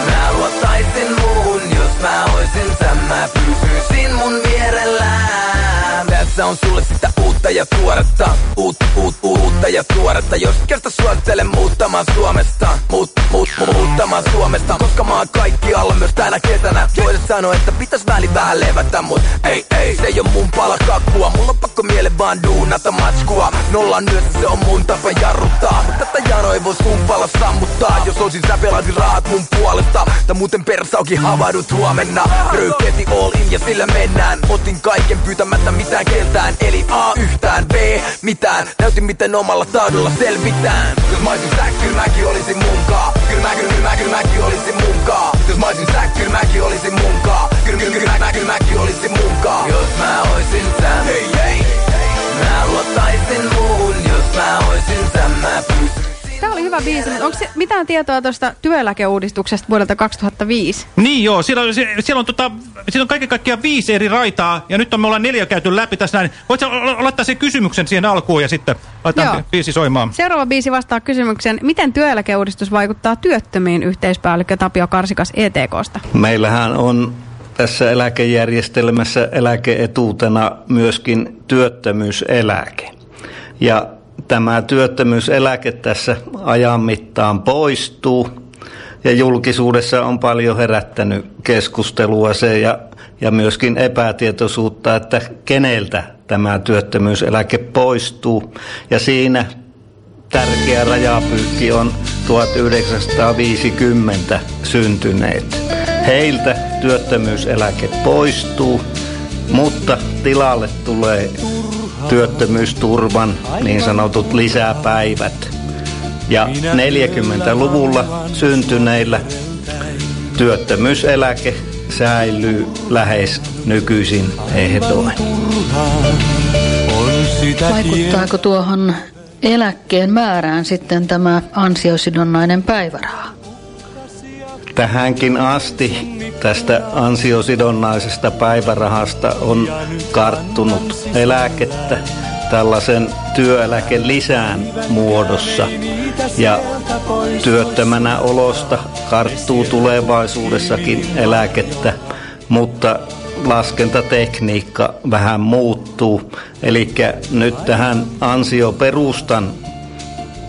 Mä luottaisin muuhun, jos mä oisin sä, mä pysyisin mun vierellään. Tässä on sulle sitä uutta ja tuoretta, uut, uut, uutta ja tuoretta. Jos kerta suosittelen muuttamaan Suomesta, muut, muut, mu- muuttamaan Suomesta. Koska mä oon kaikki alla myös tänä kesänä. Toiset sanoo, että pitäis väli vähän levätä, mut ei, ei, se ei oo mun pala kakkua. Mulla on pakko miele vaan duunata matskua. Nollan yössä se on mun tapa jarruttaa. Mut tätä janoa ei voi sun pala sammuttaa. Jos olisin sä pelaisin rahat mun puolesta. Tai muuten persaukin havahdut huomenna. Röykeeti all in ja sillä mennään. Otin kaiken pyytämättä mitään keltään. Eli A yhtään, B mitään. Näytin miten omalla taudolla selvitään. Jos mä olisin sä, kyllä mäkin olisin munkaa. Kyllä mä, kyllä, kyllä mä, kyllä mäkin olisin munkaa. Jos mä olisin sä, kyllä mäkin olisin munkaa. Kyllä, kyllä, kyllä mä, kyllä mäkin olisin munkaa. Jos mä oisin sä, hei hei. Mä luottaisin muuhun, jos mä oisin sä, mä pysyisin.
Tämä oli hyvä biisi, mutta onko se mitään tietoa tuosta työeläkeuudistuksesta vuodelta 2005?
Niin joo, siellä on, sie- siellä on, tota, siellä on kaiken kaikkiaan viisi eri raitaa, ja nyt on, me ollaan neljä käyty läpi tässä näin. Voitko laittaa sen kysymyksen siihen alkuun, ja sitten laitetaan
Joo.
biisi soimaan.
Seuraava biisi vastaa kysymykseen, miten työeläkeuudistus vaikuttaa työttömiin yhteispäällikkö Tapio Karsikas ETKsta?
Meillähän on tässä eläkejärjestelmässä eläkeetuutena myöskin työttömyyseläke. Ja tämä työttömyyseläke tässä ajan mittaan poistuu. Ja julkisuudessa on paljon herättänyt keskustelua se ja, ja myöskin epätietoisuutta, että keneltä tämä työttömyyseläke poistuu. Ja siinä tärkeä rajapyykki on 1950 syntyneet. Heiltä työttömyyseläke poistuu, mutta tilalle tulee työttömyysturvan niin sanotut lisäpäivät. Ja 40-luvulla syntyneillä työttömyyseläke säilyy lähes nykyisin ehdoin.
Vaikuttaako tuohon eläkkeen määrään sitten tämä ansiosidonnainen päiväraha?
Tähänkin asti tästä ansiosidonnaisesta päivärahasta on karttunut eläkettä tällaisen työeläkelisään muodossa. Ja työttömänä olosta karttuu tulevaisuudessakin eläkettä, mutta laskentatekniikka vähän muuttuu. Eli nyt tähän ansioperustan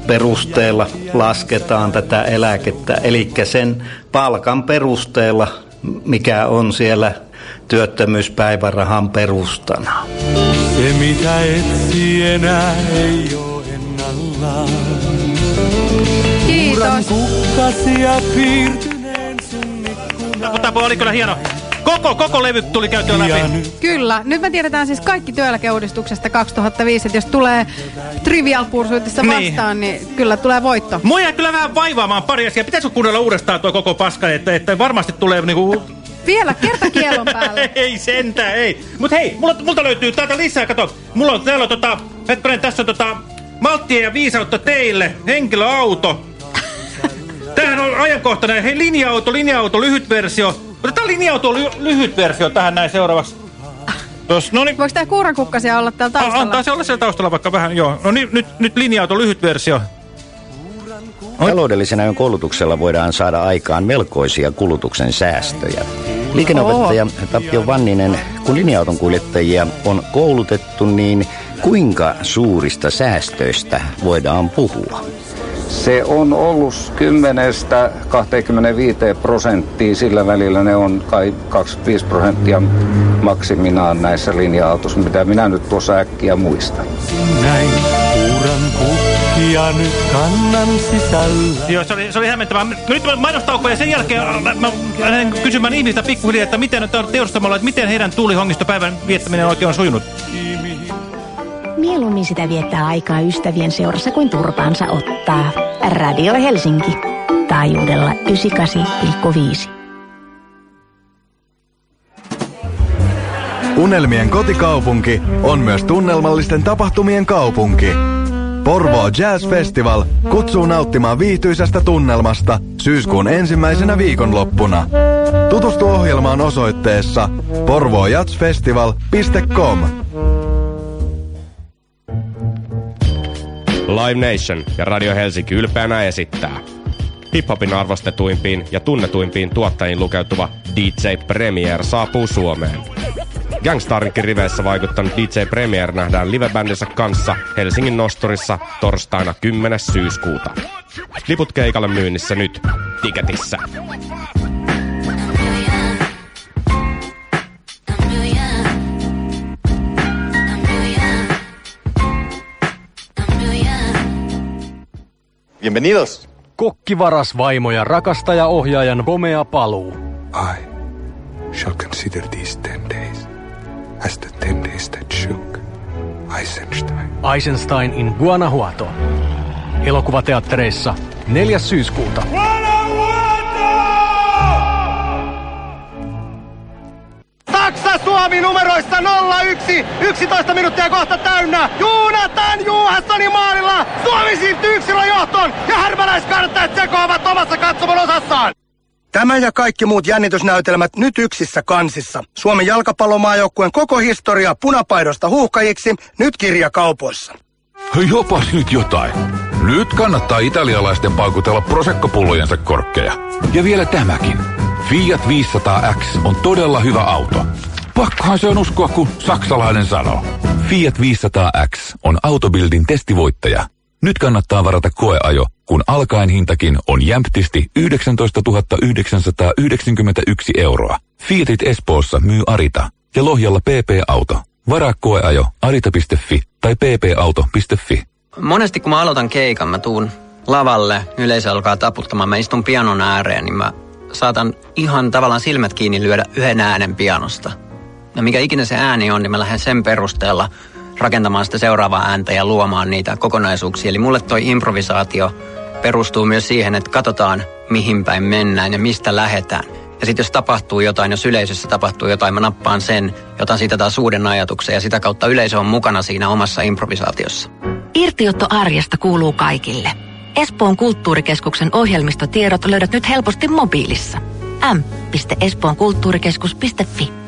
perusteella lasketaan tätä eläkettä, eli sen palkan perusteella, mikä on siellä työttömyyspäivärahan perustana.
Se mitä etsii enää ei oo ennallaan. Uran
Kiitos.
kukkasia piirtyneen sun
Tapo oli kyllä hieno. Koko, koko levy tuli käytyä läpi.
Kyllä. Nyt me tiedetään siis kaikki työeläkeuudistuksesta 2005, että jos tulee Trivial Pursuitissa
Niin.
vastaan, niin kyllä tulee voitto.
Mua jää kyllä vähän vaivaamaan pari asiaa. Pitäisikö kuunnella uudestaan tuo koko paska, että, että varmasti tulee niinku...
Vielä kerta kielon päälle.
ei sentään, ei. Mut hei, mulla, multa löytyy täältä lisää, kato. Mulla on täällä on tota, hetkonen, tässä on tota, malttia ja viisautta teille, henkilöauto. Tämähän on ajankohtainen, hei linja-auto, linja-auto, lyhyt versio. Otetaan linja-auto ly lyhyt versio tähän näin seuraavaksi. Tos, no niin.
Voiko tää kuurankukkasia olla täällä
A-
taustalla?
Antaa se olla siellä taustalla vaikka vähän, joo. No niin, nyt, nyt linja-auto lyhyt versio.
Taloudellisen ajon koulutuksella voidaan saada aikaan melkoisia kulutuksen säästöjä. Liikenneopettaja Tapio Vanninen, kun linja-auton kuljettajia on koulutettu, niin kuinka suurista säästöistä voidaan puhua?
Se on ollut 10-25 prosenttia, sillä välillä ne on kai 25 prosenttia maksiminaan näissä linja-autoissa, mitä minä nyt tuossa äkkiä muistan.
näin. Uran kukkia nyt kannan sisällä.
Joo, se oli, se oli hämmentävää. Nyt mainostauko ja sen jälkeen mä, mä lähden kysymään ihmistä pikkuhiljaa, että miten on teurastamalla, että miten heidän tuulihongistopäivän viettäminen oikein on sujunut.
Mieluummin sitä viettää aikaa ystävien seurassa kuin turpaansa ottaa. Radio Helsinki. Taajuudella 98,5.
Unelmien kotikaupunki on myös tunnelmallisten tapahtumien kaupunki. Porvoo Jazz Festival kutsuu nauttimaan viihtyisästä tunnelmasta syyskuun ensimmäisenä viikonloppuna. Tutustu ohjelmaan osoitteessa porvoojazzfestival.com.
Live Nation ja Radio Helsinki ylpeänä esittää. Hiphopin arvostetuimpiin ja tunnetuimpiin tuottajiin lukeutuva DJ Premier saapuu Suomeen. Gangstarinkin riveissä vaikuttanut DJ Premier nähdään livebändinsä kanssa Helsingin Nosturissa torstaina 10. syyskuuta. Liput keikalle myynnissä nyt Tiketissä.
Bienvenidos.
Kokkivaras vaimo ja rakastaja ohjaajan komea paluu.
I shall consider these ten days as the ten days that shook Eisenstein.
Eisenstein in Guanajuato. Elokuvateattereissa 4. syyskuuta.
Saksa, Suomi!
Suomi numeroissa 01, 11 minuuttia kohta täynnä. Juunatan Juhassonin maalilla. Suomi siirtyy yksilön johtoon ja härmäläiskarttajat sekoavat omassa katsomon osassaan. Tämä ja kaikki muut jännitysnäytelmät nyt yksissä kansissa. Suomen jalkapallomaajoukkueen koko historia punapaidosta huuhkajiksi nyt kirjakaupoissa.
Jopas nyt jotain. Nyt kannattaa italialaisten paukutella prosekkopullojensa korkkeja. Ja vielä tämäkin. Fiat 500X on todella hyvä auto. Pakkohan se on uskoa, kun saksalainen sanoo. Fiat 500X on Autobildin testivoittaja. Nyt kannattaa varata koeajo, kun alkaen hintakin on jämptisti 19 991 euroa. Fiatit Espoossa myy Arita ja Lohjalla PP-auto. Varaa koeajo arita.fi tai ppauto.fi.
Monesti kun mä aloitan keikan, mä tuun lavalle, yleisö alkaa taputtamaan, mä istun pianon ääreen, niin mä saatan ihan tavallaan silmät kiinni lyödä yhden äänen pianosta. Ja mikä ikinä se ääni on, niin mä lähden sen perusteella rakentamaan sitä seuraavaa ääntä ja luomaan niitä kokonaisuuksia. Eli mulle toi improvisaatio perustuu myös siihen, että katsotaan mihin päin mennään ja mistä lähetään. Ja sitten jos tapahtuu jotain, jos yleisössä tapahtuu jotain, mä nappaan sen, jotan siitä taas uuden ajatuksen ja sitä kautta yleisö on mukana siinä omassa improvisaatiossa.
Irtiotto arjesta kuuluu kaikille. Espoon kulttuurikeskuksen ohjelmistotiedot löydät nyt helposti mobiilissa. m.espoonkulttuurikeskus.fi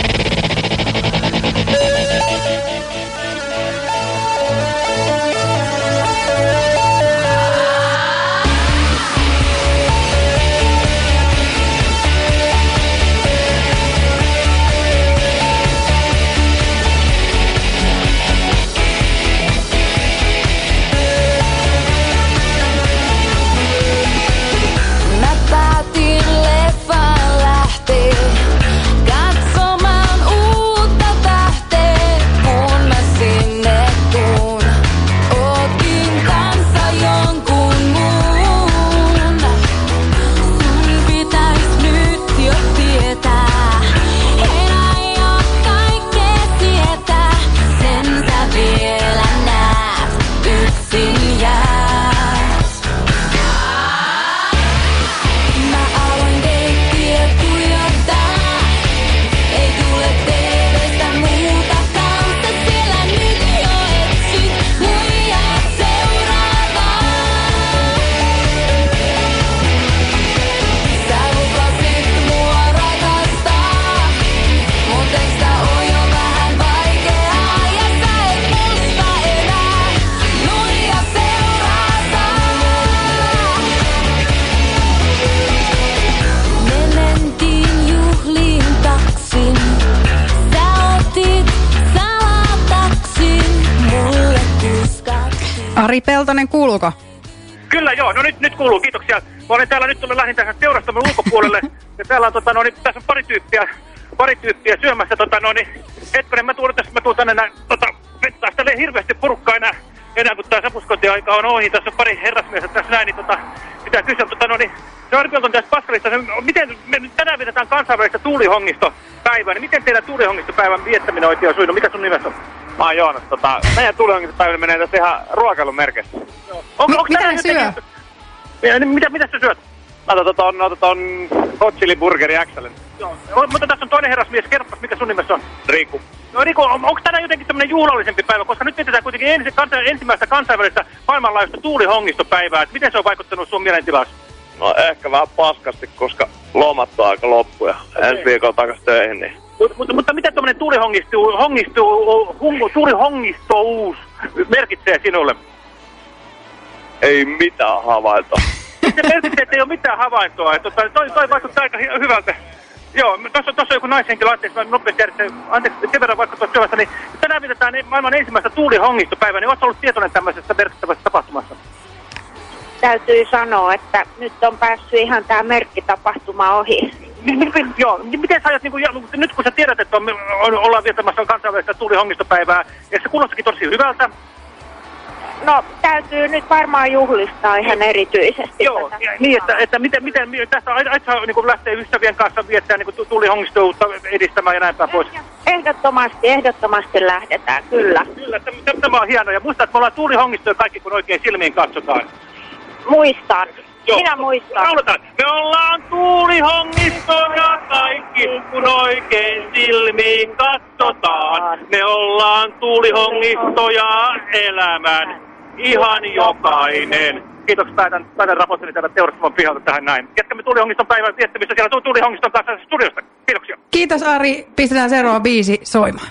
Tuulihongistopäivää, niin miten teidän tuulihongistopäivän viettäminen oikein on sujunut? Mikä sun nimessä on?
Mä oon Joonas. Tota, meidän tuulihongistopäivä menee tässä ihan ruokailun merkissä.
Onko, onko
Mitä syö?
jotenkin- Ja, niin Mitä, mitä sä syöt?
Mä otan tota, on, otan ton hot chili burgeri Excellent.
Joo. O, mutta tässä on toinen herrasmies, kerropas mikä sun nimessä on.
Riku.
No Riku, on, onko tänään jotenkin tämmöinen juhlallisempi päivä, koska nyt vietetään kuitenkin ensi, kansa, ensimmäistä kansainvälistä maailmanlaajuista tuulihongistopäivää. Et miten se on vaikuttanut sun mielentilaan?
No ehkä vähän paskasti, koska lomat on aika loppu ja ensi viikolla takas töihin, niin
Mut, mutta, mutta mitä tämmöinen tuulihongistu, hongistu, hungu, tuulihongistous merkitsee sinulle?
ei mitään havaintoa.
Se merkitsee, että ei ole mitään havaintoa. Että, tota, toi, toi vaikuttaa aika hyvältä. Joo, tuossa tuossa on joku naishenkilö, anteeksi, mä nopeasti järjestän, anteeksi, sen verran vaikka tuossa työstä, niin tänään vietetään maailman ensimmäistä tuulihongistopäivää, niin oletko ollut tietoinen tämmöisestä merkittävästä tapahtumasta?
Täytyy sanoa, että nyt on päässyt ihan tämä merkkitapahtuma ohi.
Niin, niin, niin, Joo, miten sä ajat, niin kuin, nyt kun sä tiedät, että on, on, ollaan viettämässä kansainvälistä tuulihongistopäivää, eikö se kuulostakin tosi hyvältä?
No, täytyy nyt varmaan juhlistaa ihan erityisesti.
Joo,
tätä.
ja niin, että, että miten, miten, miten tästä aitsaa niin lähtee ystävien kanssa viettää niin kuin tulihongistoutta edistämään ja näin päin pois.
Ehdottomasti, ehdottomasti lähdetään, kyllä.
Kyllä, tämä, tämä on hienoa. Ja muista, että me ollaan tuulihongistoja kaikki, kun oikein silmiin katsotaan.
Muistan. Minä muistan.
Lauletaan. Me ollaan tuulihongistoja kaikki, kun oikein silmiin katsotaan. Me ollaan tuulihongistoja elämän, ihan jokainen. Kiitoksia, päätän, päätän raporttini täältä teurastamon pihalta tähän näin. Jatkamme tuulihongiston päivän viettämistä siellä tu- tuulihongiston kanssa studiosta. Kiitoksia.
Kiitos Ari. Pistetään seuraava biisi soimaan.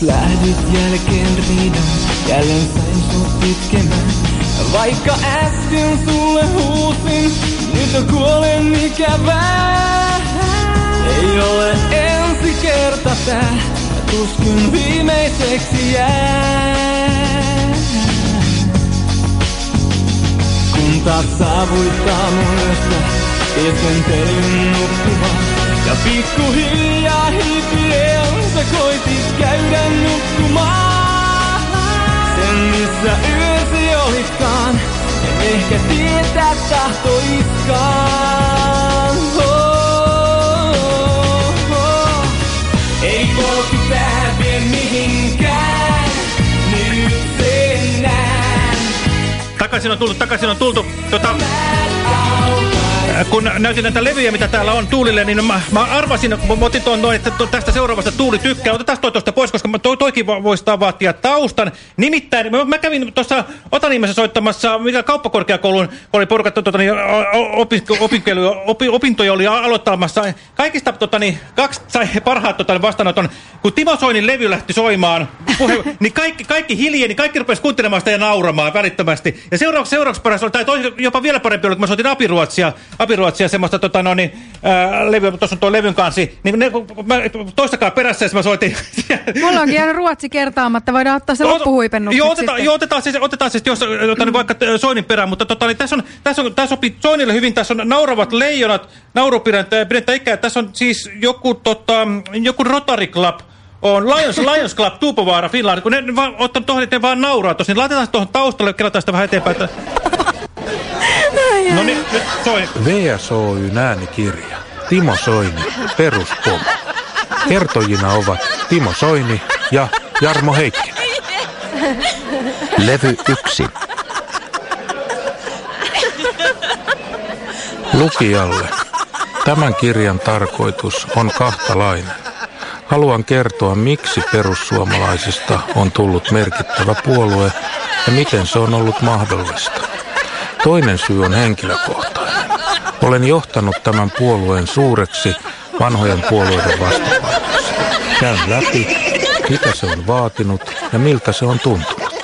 Lähdyt jälkeen riidan, jälleen sain sut itkemään. Vaikka äsken sulle huusin, nyt on kuolen ikävää. Ei ole ensi kerta tää, tuskin viimeiseksi jää. Kun taas saavuit aamun yöstä, työskentelyn nukkumaan. Ja pikkuhiljaa hiipien sä koitit käydä nukkumaan. Sen missä yösi olitkaan, en ehkä tietää tahtoiskaan. Oh, oh, oh. Ei polku tää vie mihinkään, nyt sen näen.
Takaisin on tultu, takaisin on tultu. Tota, kun näytin näitä levyjä, mitä täällä on Tuulille, niin mä, mä arvasin, mä otin tuon noin, että tästä seuraavasta Tuuli tykkää. Otetaan toi tuosta pois, koska toi, toikin vo- voisi vaatia taustan. Nimittäin mä, mä kävin tuossa Otaniemessä soittamassa, mikä kauppakorkeakoulun oli porukat tota, niin, opintoja, opi, opintoja oli aloittamassa. Kaikista tota, niin, kaksi sai parhaat niin, vastaanoton. Kun Timo Soinin levy lähti soimaan, puhe, niin kaikki, kaikki hiljeni, kaikki rupesi kuuntelemaan sitä ja nauramaan välittömästi. Ja seuraavaksi, seuraavaksi paras oli, tai toisi, jopa vielä parempi oli, kun mä soitin apiruotsia, apiruotsia semmoista tota, no, niin, ää, levyä, tuossa on tuo levyn kansi, niin ne, mä, toistakaa perässä, ja mä soitin.
Mulla onkin jäänyt ruotsi kertaamatta. Voidaan ottaa se loppuhuipennukseksi
Joo, otetaan, joo, otetaan siis, otetaan siis jos, tota, niin vaikka äh, Soinin perään, mutta tota, niin tässä, on, tässä, on, tässä sopii Soinille hyvin, tässä on nauravat leijonat, naurupidettä pidettä ikää, tässä on siis joku, tota, joku Rotary Club, on Lions, Lions Club, Tuupovaara, Finland, kun ne, ne vaan, ottanut tuohon, että ne vaan nauraa tuossa, niin laitetaan se tuohon taustalle, kelataan sitä vähän eteenpäin. No niin, nyt soi.
VSOYn äänikirja. Timo Soini, peruspom. Kertojina ovat Timo Soini ja Jarmo Heikkinen.
Levy 1.
Lukijalle. Tämän kirjan tarkoitus on kahtalainen. Haluan kertoa, miksi perussuomalaisista on tullut merkittävä puolue ja miten se on ollut mahdollista. Toinen syy on henkilökohtainen. Olen johtanut tämän puolueen suureksi vanhojen puolueiden vastapainoksi. Käyn läpi, mitä se on vaatinut ja miltä se on tuntunut.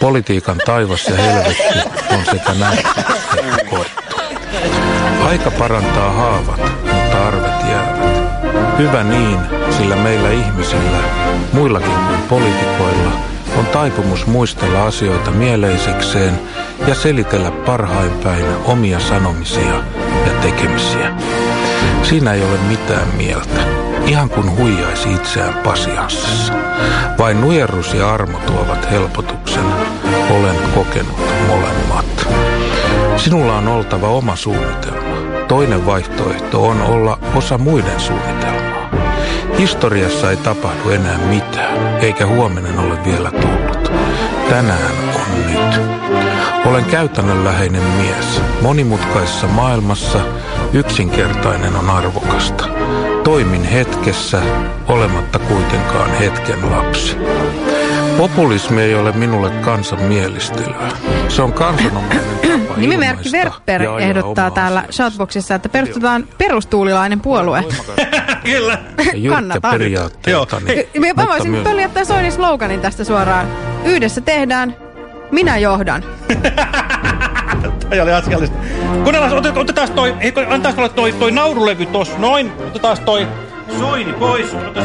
Politiikan taivas ja helvetti on sekä nähty että koettu. Aika parantaa haavat, mutta arvet jäävät. Hyvä niin, sillä meillä ihmisillä, muillakin kuin poliitikoilla, on taipumus muistella asioita mieleisekseen ja selitellä parhain päin omia sanomisia ja tekemisiä. Siinä ei ole mitään mieltä, ihan kun huijaisi itseään pasianssissa. Vain nujerrus ja armo tuovat helpotuksen. Olen kokenut molemmat. Sinulla on oltava oma suunnitelma. Toinen vaihtoehto on olla osa muiden suunnitelmaa. Historiassa ei tapahdu enää mitään, eikä huominen ole vielä tullut. Tänään on nyt. Olen käytännönläheinen mies. Monimutkaisessa maailmassa yksinkertainen on arvokasta. Toimin hetkessä, olematta kuitenkaan hetken lapsi. Populismi ei ole minulle kansan mielistelyä. Se on kansanomainen tapa
Nimimerkki Verper ehdottaa täällä Shoutboxissa, että perustetaan perustuulilainen puolue.
Kyllä.
Kannatan.
periaatteelta. Niin,
Mä voisin
myös-
pöljättää Soinin sloganin tästä suoraan. Yhdessä tehdään, minä johdan.
Toi oli asiallista. Kuunnellaan, otet, otetaan toi, hei, antaas olla toi, toi naurulevy tossa, noin. Otetaan toi soini pois. Otas,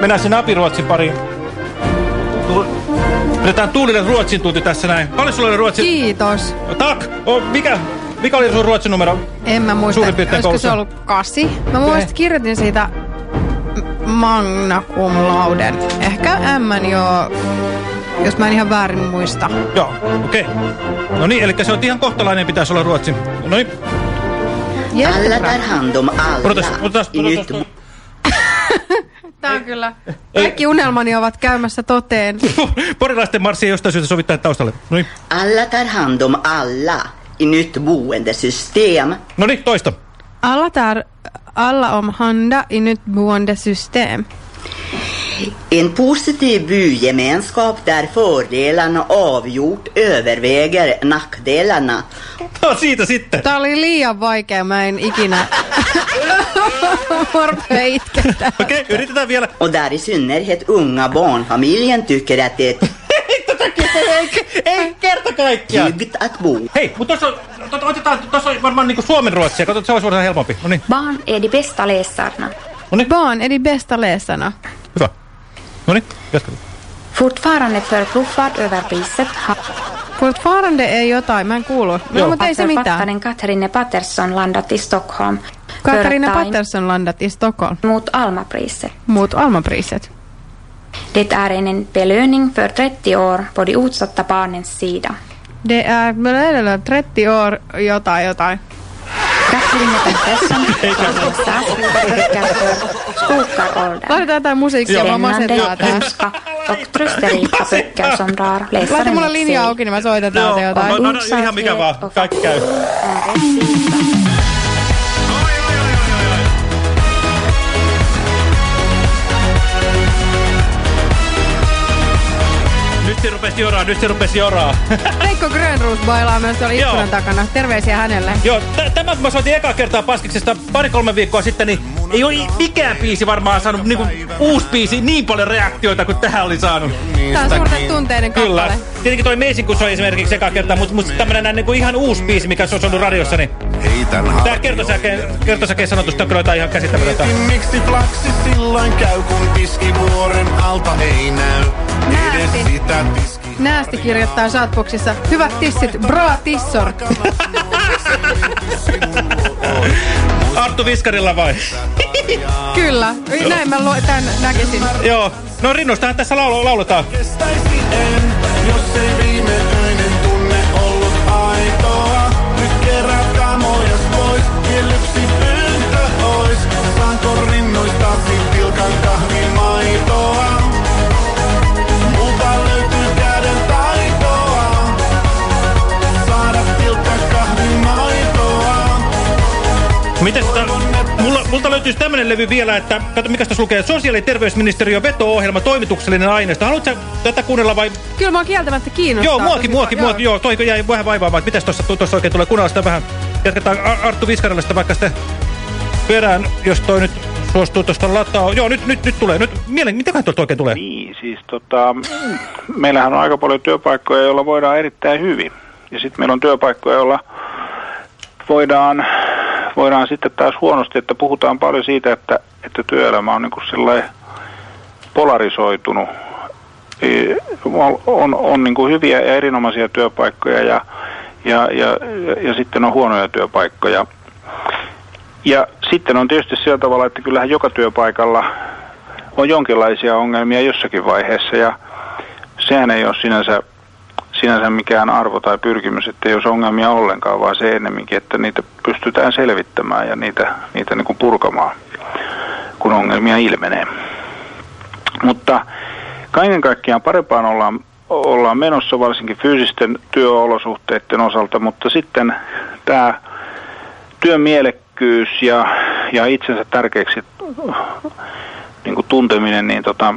mennään se napiruotsin pariin. Tu- Otetaan Tuulille ruotsin tunti tässä näin. Paljon sulla oli ruotsin?
Kiitos.
Tak! O, mikä, mikä oli sun ruotsin numero?
En mä muista,
Suurin piirtein
olisiko se
koulussa.
ollut kasi. Mä muistin, kirjoitin siitä magna cum lauden. Ehkä M jo, jos mä en ihan väärin muista.
Joo, okei. Okay. No niin, eli se on ihan kohtalainen pitäisi olla ruotsin. No niin.
Alla tar hand om alla.
Odotas, odotas, odotas.
Tää on kyllä. Kaikki unelmani ovat käymässä toteen.
Porilaisten marssi ei jostain syystä sovittaa taustalle. No niin.
Alla tar hand om alla i nytt boendesystem.
No niin, toista.
Alla tar alla om handa i nytt boendesystem.
En positiv bygemenskap där fördelarna avgjort överväger nackdelarna.
No siitä sitten.
Tää oli liian vaikea, mä en ikinä... Itkettää.
Okei, okay, yritetään vielä.
Och där i synnerhet unga barnfamiljen tycker att det är
ei, ei kerta kaikkiaan.
tryggt att bo.
Hei, mutta tuossa on, to- otetaan, tuossa on varmaan niinku suomen ruotsia. Kato, se olisi varmaan helpompi. No niin,
Barn är de bästa läsarna.
Barn är de bästa läsarna.
hyvä. No niin, jatka.
Fortfarande förbluffad över priset
Fortfarande ei jotain, mä en kuulu. No, mutta ei se mitään.
Katarina Patterson landat i Stockholm
Katarina
att ta in
Patterson landat i Stockholm
mot Almapriset.
mot Almapriset.
Det är en belöning för 30 år på de utsatta barnens sida.
Det är blablabla, 30 år jotain jotain.
Patterson har skrivit särskilda böcker för skokaråldern.
Laitetaan jotain musiikkia, mä masentaa tää.
hemska och som drar
Laita mulla linja auki, niin mä soitan täältä jotain.
no, no, ihan mikä vaan. Kaikki käy. Nyt se rupesi joraa, nyt se rupesi joraa.
Veikko Grönruus bailaa myös tuolla ikkunan takana. Terveisiä hänelle.
Joo, tämä kun mä soitin ekaa kertaa Paskiksesta pari-kolme viikkoa sitten, niin ei ole mikään biisi varmaan saanut niinku, uusi biisi niin paljon reaktioita kuin tähän oli saanut.
Tää on suurten tunteiden
Kyllä.
kappale.
Tietenkin toi Meisin, kun soi esimerkiksi ekaa kertaa, mutta mut tämmönen näin niinku ihan uusi biisi, mikä se on soinut radiossa, niin tää kertosäkeen, kertosäkeen sanotusta on kyllä jotain ihan käsittämätöntä.
Miksi flaksi silloin käy, kun tiskivuoren alta ei näy? Tiski.
Näästi kirjoittaa Shoutboxissa. Hyvät tissit, bra tissor.
Arttu Viskarilla vai?
Kyllä, näin mä tän näkisin.
Joo. No rinnustahan tässä laulu lauletaan.
Kestäisi en, jos ei
Miten sitä, mulla, multa löytyisi tämmönen levy vielä, että kato mikä tässä lukee, sosiaali- ja terveysministeriön veto-ohjelma, toimituksellinen aineisto. Haluatko tätä kuunnella vai?
Kyllä mua kieltämättä kiinnostaa.
Joo, muakin, muakin,
paljon.
muakin, joo, toiko jäi vähän vaivaamaan, että mitäs tuossa tuossa oikein tulee, kuunnella sitä vähän. Jatketaan Ar- Arttu Viskarille sitä vaikka sitten perään, jos toi nyt suostuu tuosta lataa. Joo, nyt, nyt, nyt tulee, nyt, mielen, mitäköhän tuolta oikein tulee?
Niin, siis tota, meillähän on aika paljon työpaikkoja, joilla voidaan erittäin hyvin. Ja sitten meillä on työpaikkoja, joilla voidaan, voidaan sitten taas huonosti, että puhutaan paljon siitä, että, että työelämä on niin kuin sellainen polarisoitunut. E, On, on, on niin kuin hyviä ja erinomaisia työpaikkoja ja, ja, ja, ja, sitten on huonoja työpaikkoja. Ja sitten on tietysti sillä tavalla, että kyllähän joka työpaikalla on jonkinlaisia ongelmia jossakin vaiheessa ja sehän ei ole sinänsä, sinänsä mikään arvo tai pyrkimys, että ei olisi ongelmia ollenkaan, vaan se ennemminkin, että niitä pystytään selvittämään ja niitä, niitä niin kuin purkamaan, kun ongelmia ilmenee. Mutta kaiken kaikkiaan parempaan ollaan, ollaan menossa varsinkin fyysisten työolosuhteiden osalta, mutta sitten tämä työn mielekkyys ja, ja itsensä tärkeäksi niin kuin tunteminen, niin tota,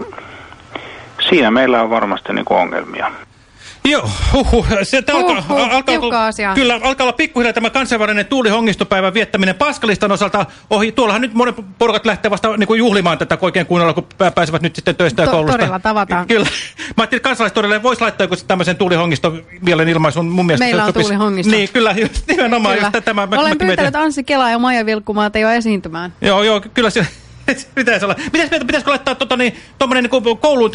siinä meillä on varmasti niin kuin ongelmia.
Joo, huhhuh. Se, te alkaa,
Huhhuh,
alkaa,
tiukka asia.
Kyllä, alkaa olla pikkuhiljaa tämä kansainvälinen tuulihongistopäivän viettäminen Paskalistan osalta ohi. Tuollahan nyt monet porukat lähtee vasta niin kuin juhlimaan tätä oikein kunnolla, kun pää- pääsevät nyt sitten töistä ja
To-
koulusta.
torilla tavataan.
Kyllä. Mä ajattelin, että kansalaistorille voisi laittaa joku tämmöisen tuulihongisto mielenilmaisun. Mun mielestä
Meillä on
sopisi.
tuulihongisto.
Niin, kyllä, just, nimenomaan
Kyllä.
just tämä. Mä,
Olen pyytänyt Anssi Kela ja Maija Vilkkumaata jo esiintymään.
Joo, joo, kyllä se... Pitäisi olla. Pitäis, pitäisikö laittaa tota, niin, tommonen niin koulu,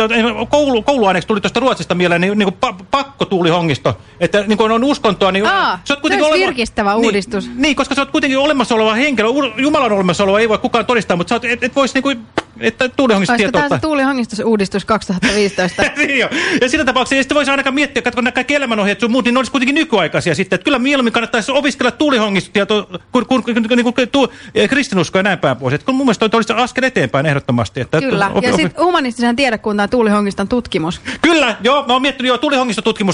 koulu, kouluaineeksi tuli tuosta Ruotsista mieleen, niin, niin pa, pakkotuulihongisto. Että niin kun on uskontoa, niin
Aa,
sä oot
se olisi virkistävä uudistus.
Niin, niin, koska sä oot kuitenkin olemassa oleva henkilö. Jumalan olemassaoloa ei voi kukaan todistaa, mutta sä oot, et, et voisi niin kuin, että tuulihongisto
Olisiko tämä se
tietoutta.
tuulihongistusuudistus 2015?
niin jo. Ja siinä tapauksessa ei sitten voisi ainakaan miettiä, että kun nämä kaikki elämänohjeet sun muut, niin ne olisi kuitenkin nykyaikaisia sitten. Että kyllä mieluummin kannattaisi opiskella tuulihongistotietoa kuin, kuin, kuin, kuin, kuin, kuin tu, eh, kristinuskoa ja näin päin pois. Että kun mun mielestä toi olisi askel eteenpäin ehdottomasti. Että,
Kyllä. Ja sitten humanistisen tiedekunnan tuulihongiston tutkimus.
Kyllä, joo, mä oon miettinyt jo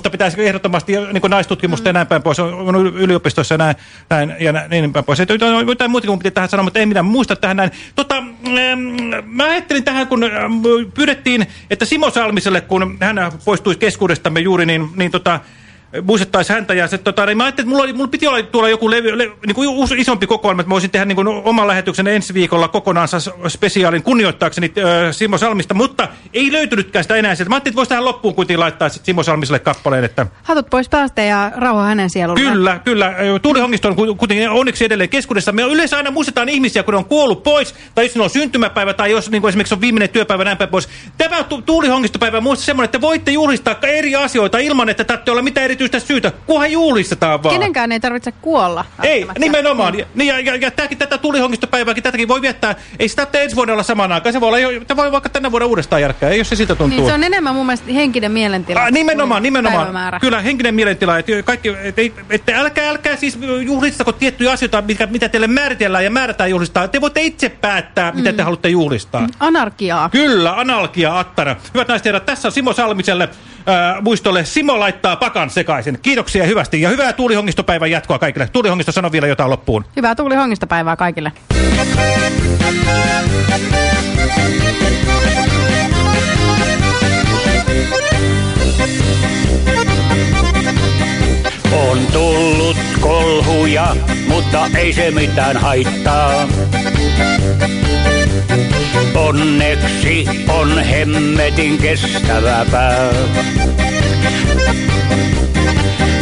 tulihongistotutkimusta pitäisi ehdottomasti, niin kuin naistutkimusta mm. ja näin päin pois, on yliopistossa ja näin, näin ja niin päin pois. Että jotain, muuta kuin piti tähän sanoa, mutta ei mitään muista tähän näin. Tota, mä ajattelin tähän, kun pyydettiin, että Simo Salmiselle, kun hän poistui keskuudestamme juuri, niin, niin tota, muistettaisiin häntä. Ja se, tota, niin mä ajattelin, että mulla, oli, mulla piti olla tuolla joku levy, le, niin kuin isompi kokoelma, että mä voisin tehdä niin kuin oman lähetyksen ensi viikolla kokonaansa spesiaalin kunnioittaakseni äh, Simo Salmista, mutta ei löytynytkään sitä enää sieltä. Mä ajattelin, että voisi tähän loppuun kuitenkin laittaa sit Simo Salmiselle kappaleen, että
Hatut pois päästä ja rauha hänen sielulleen.
Kyllä, kyllä. Tuuli Hongisto on ku- kuitenkin onneksi edelleen keskuudessa. Me yleensä aina muistetaan ihmisiä, kun ne on kuollut pois, tai jos ne on syntymäpäivä, tai jos niin kuin esimerkiksi on viimeinen työpäivä näin päin pois. Tämä tu Tuuli Hongistopäivä on semmoinen, että te voitte juhlistaa eri asioita ilman, että tarvitsee olla mitään erityistä syytä, kunhan juhlistetaan vaan.
Kenenkään ei tarvitse kuolla.
Ei, nimenomaan. Ja, niin, ja, ja, ja tämäkin, tätä tulihongistopäivääkin, tätäkin voi viettää. Ei sitä ensi vuonna olla samaan aikaan. Se voi, olla, jo- voi vaikka tänä vuonna uudestaan järkkää, ei jos se siitä tuntuu.
Niin se on enemmän mun mielestä henkinen mielentila.
Ah, nimenomaan, nimenomaan.
Päivämäärä.
Kyllä, henkinen mielentila. Että kaikki, et, et, et, älkää, älkää siis juhlistako tiettyjä asioita, mitkä, mitä teille määritellään ja määrätään juhlistaa. Te voitte itse päättää, mitä
Mm.
te haluatte juhlistaa.
Anarkiaa.
Kyllä, analgia attana. Hyvät naiset herrat, tässä on Simo Salmiselle äh, muistolle. Simo laittaa pakan sekaisin. Kiitoksia hyvästi ja hyvää tuulihongistopäivän jatkoa kaikille. Tuulihongisto sano vielä jotain loppuun.
Hyvää tuulihongista päivää kaikille.
On tullut kolhuja, mutta ei se mitään haittaa. Onneksi on hemmetin kestävä pää.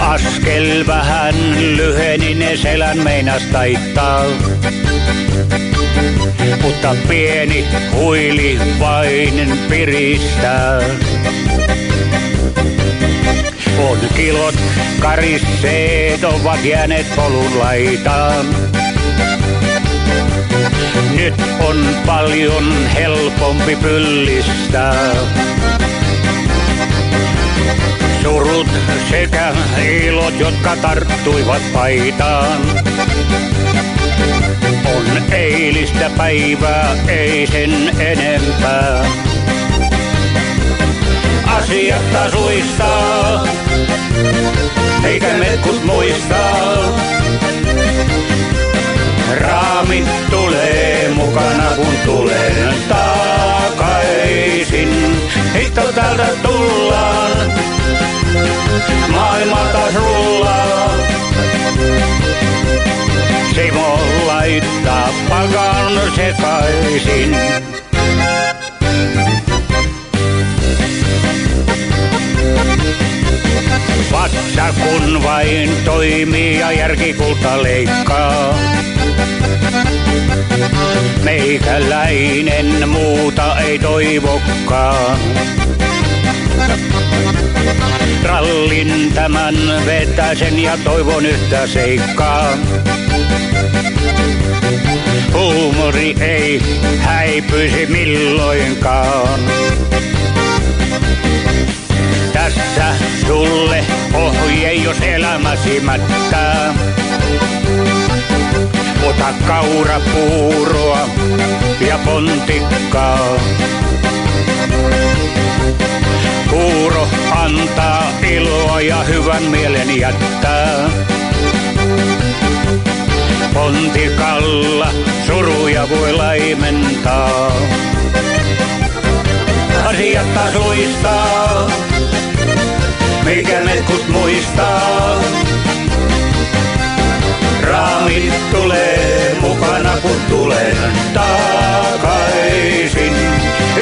Askel vähän lyheni, ne selän meinas taittaa. Mutta pieni huili vain piristää. On kilot karisseet ovat jääneet polun laitaan. Nyt on paljon helpompi pyllistää. Surut sekä ilot, jotka tarttuivat paitaan. On eilistä päivää, ei sen enempää. Asiat taas uistaa, eikä metkut muistaa. Raamit tulee mukana, kun tulen takaisin. Hitto täältä tullaan, maailma taas rullaa. Simo laittaa pakan sekaisin. Vatsa kun vain toimii ja järkikulta leikkaa. Meikäläinen muuta ei toivokkaan. Rallin tämän vetäsen ja toivon yhtä seikkaa. Huumori ei häipyisi milloinkaan. Tässä sulle ohje, jos elämäsi mättää. Ota kaurapuuroa ja pontikkaa. Kuuro antaa iloa ja hyvän mielen jättää. Pontikalla suruja voi laimentaa. Asiat taas luistaa, Mikä metkut muistaa? Raamit tulee mukana kun tulen takaisin.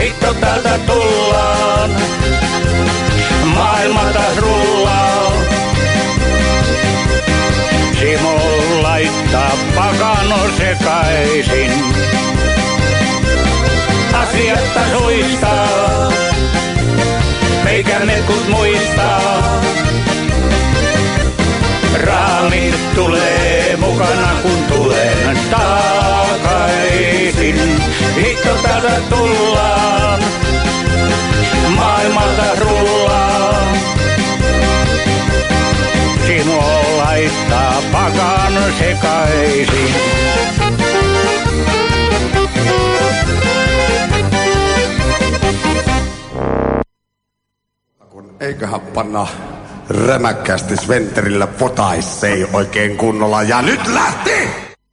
Hitto täältä tullaan, maailma taas rullaa. Simo laittaa pakano sekaisin. Asiatta suistaa, meikä metkut muistaa. Raamit tulee mukana kun tulen takaisin. Hitto täältä tullaan, maailmalta rullaa. Simo laittaa pakan sekaisin.
Eiköhän panna rämäkkästi Sventerillä potaissei oikein kunnolla. Ja nyt lähti!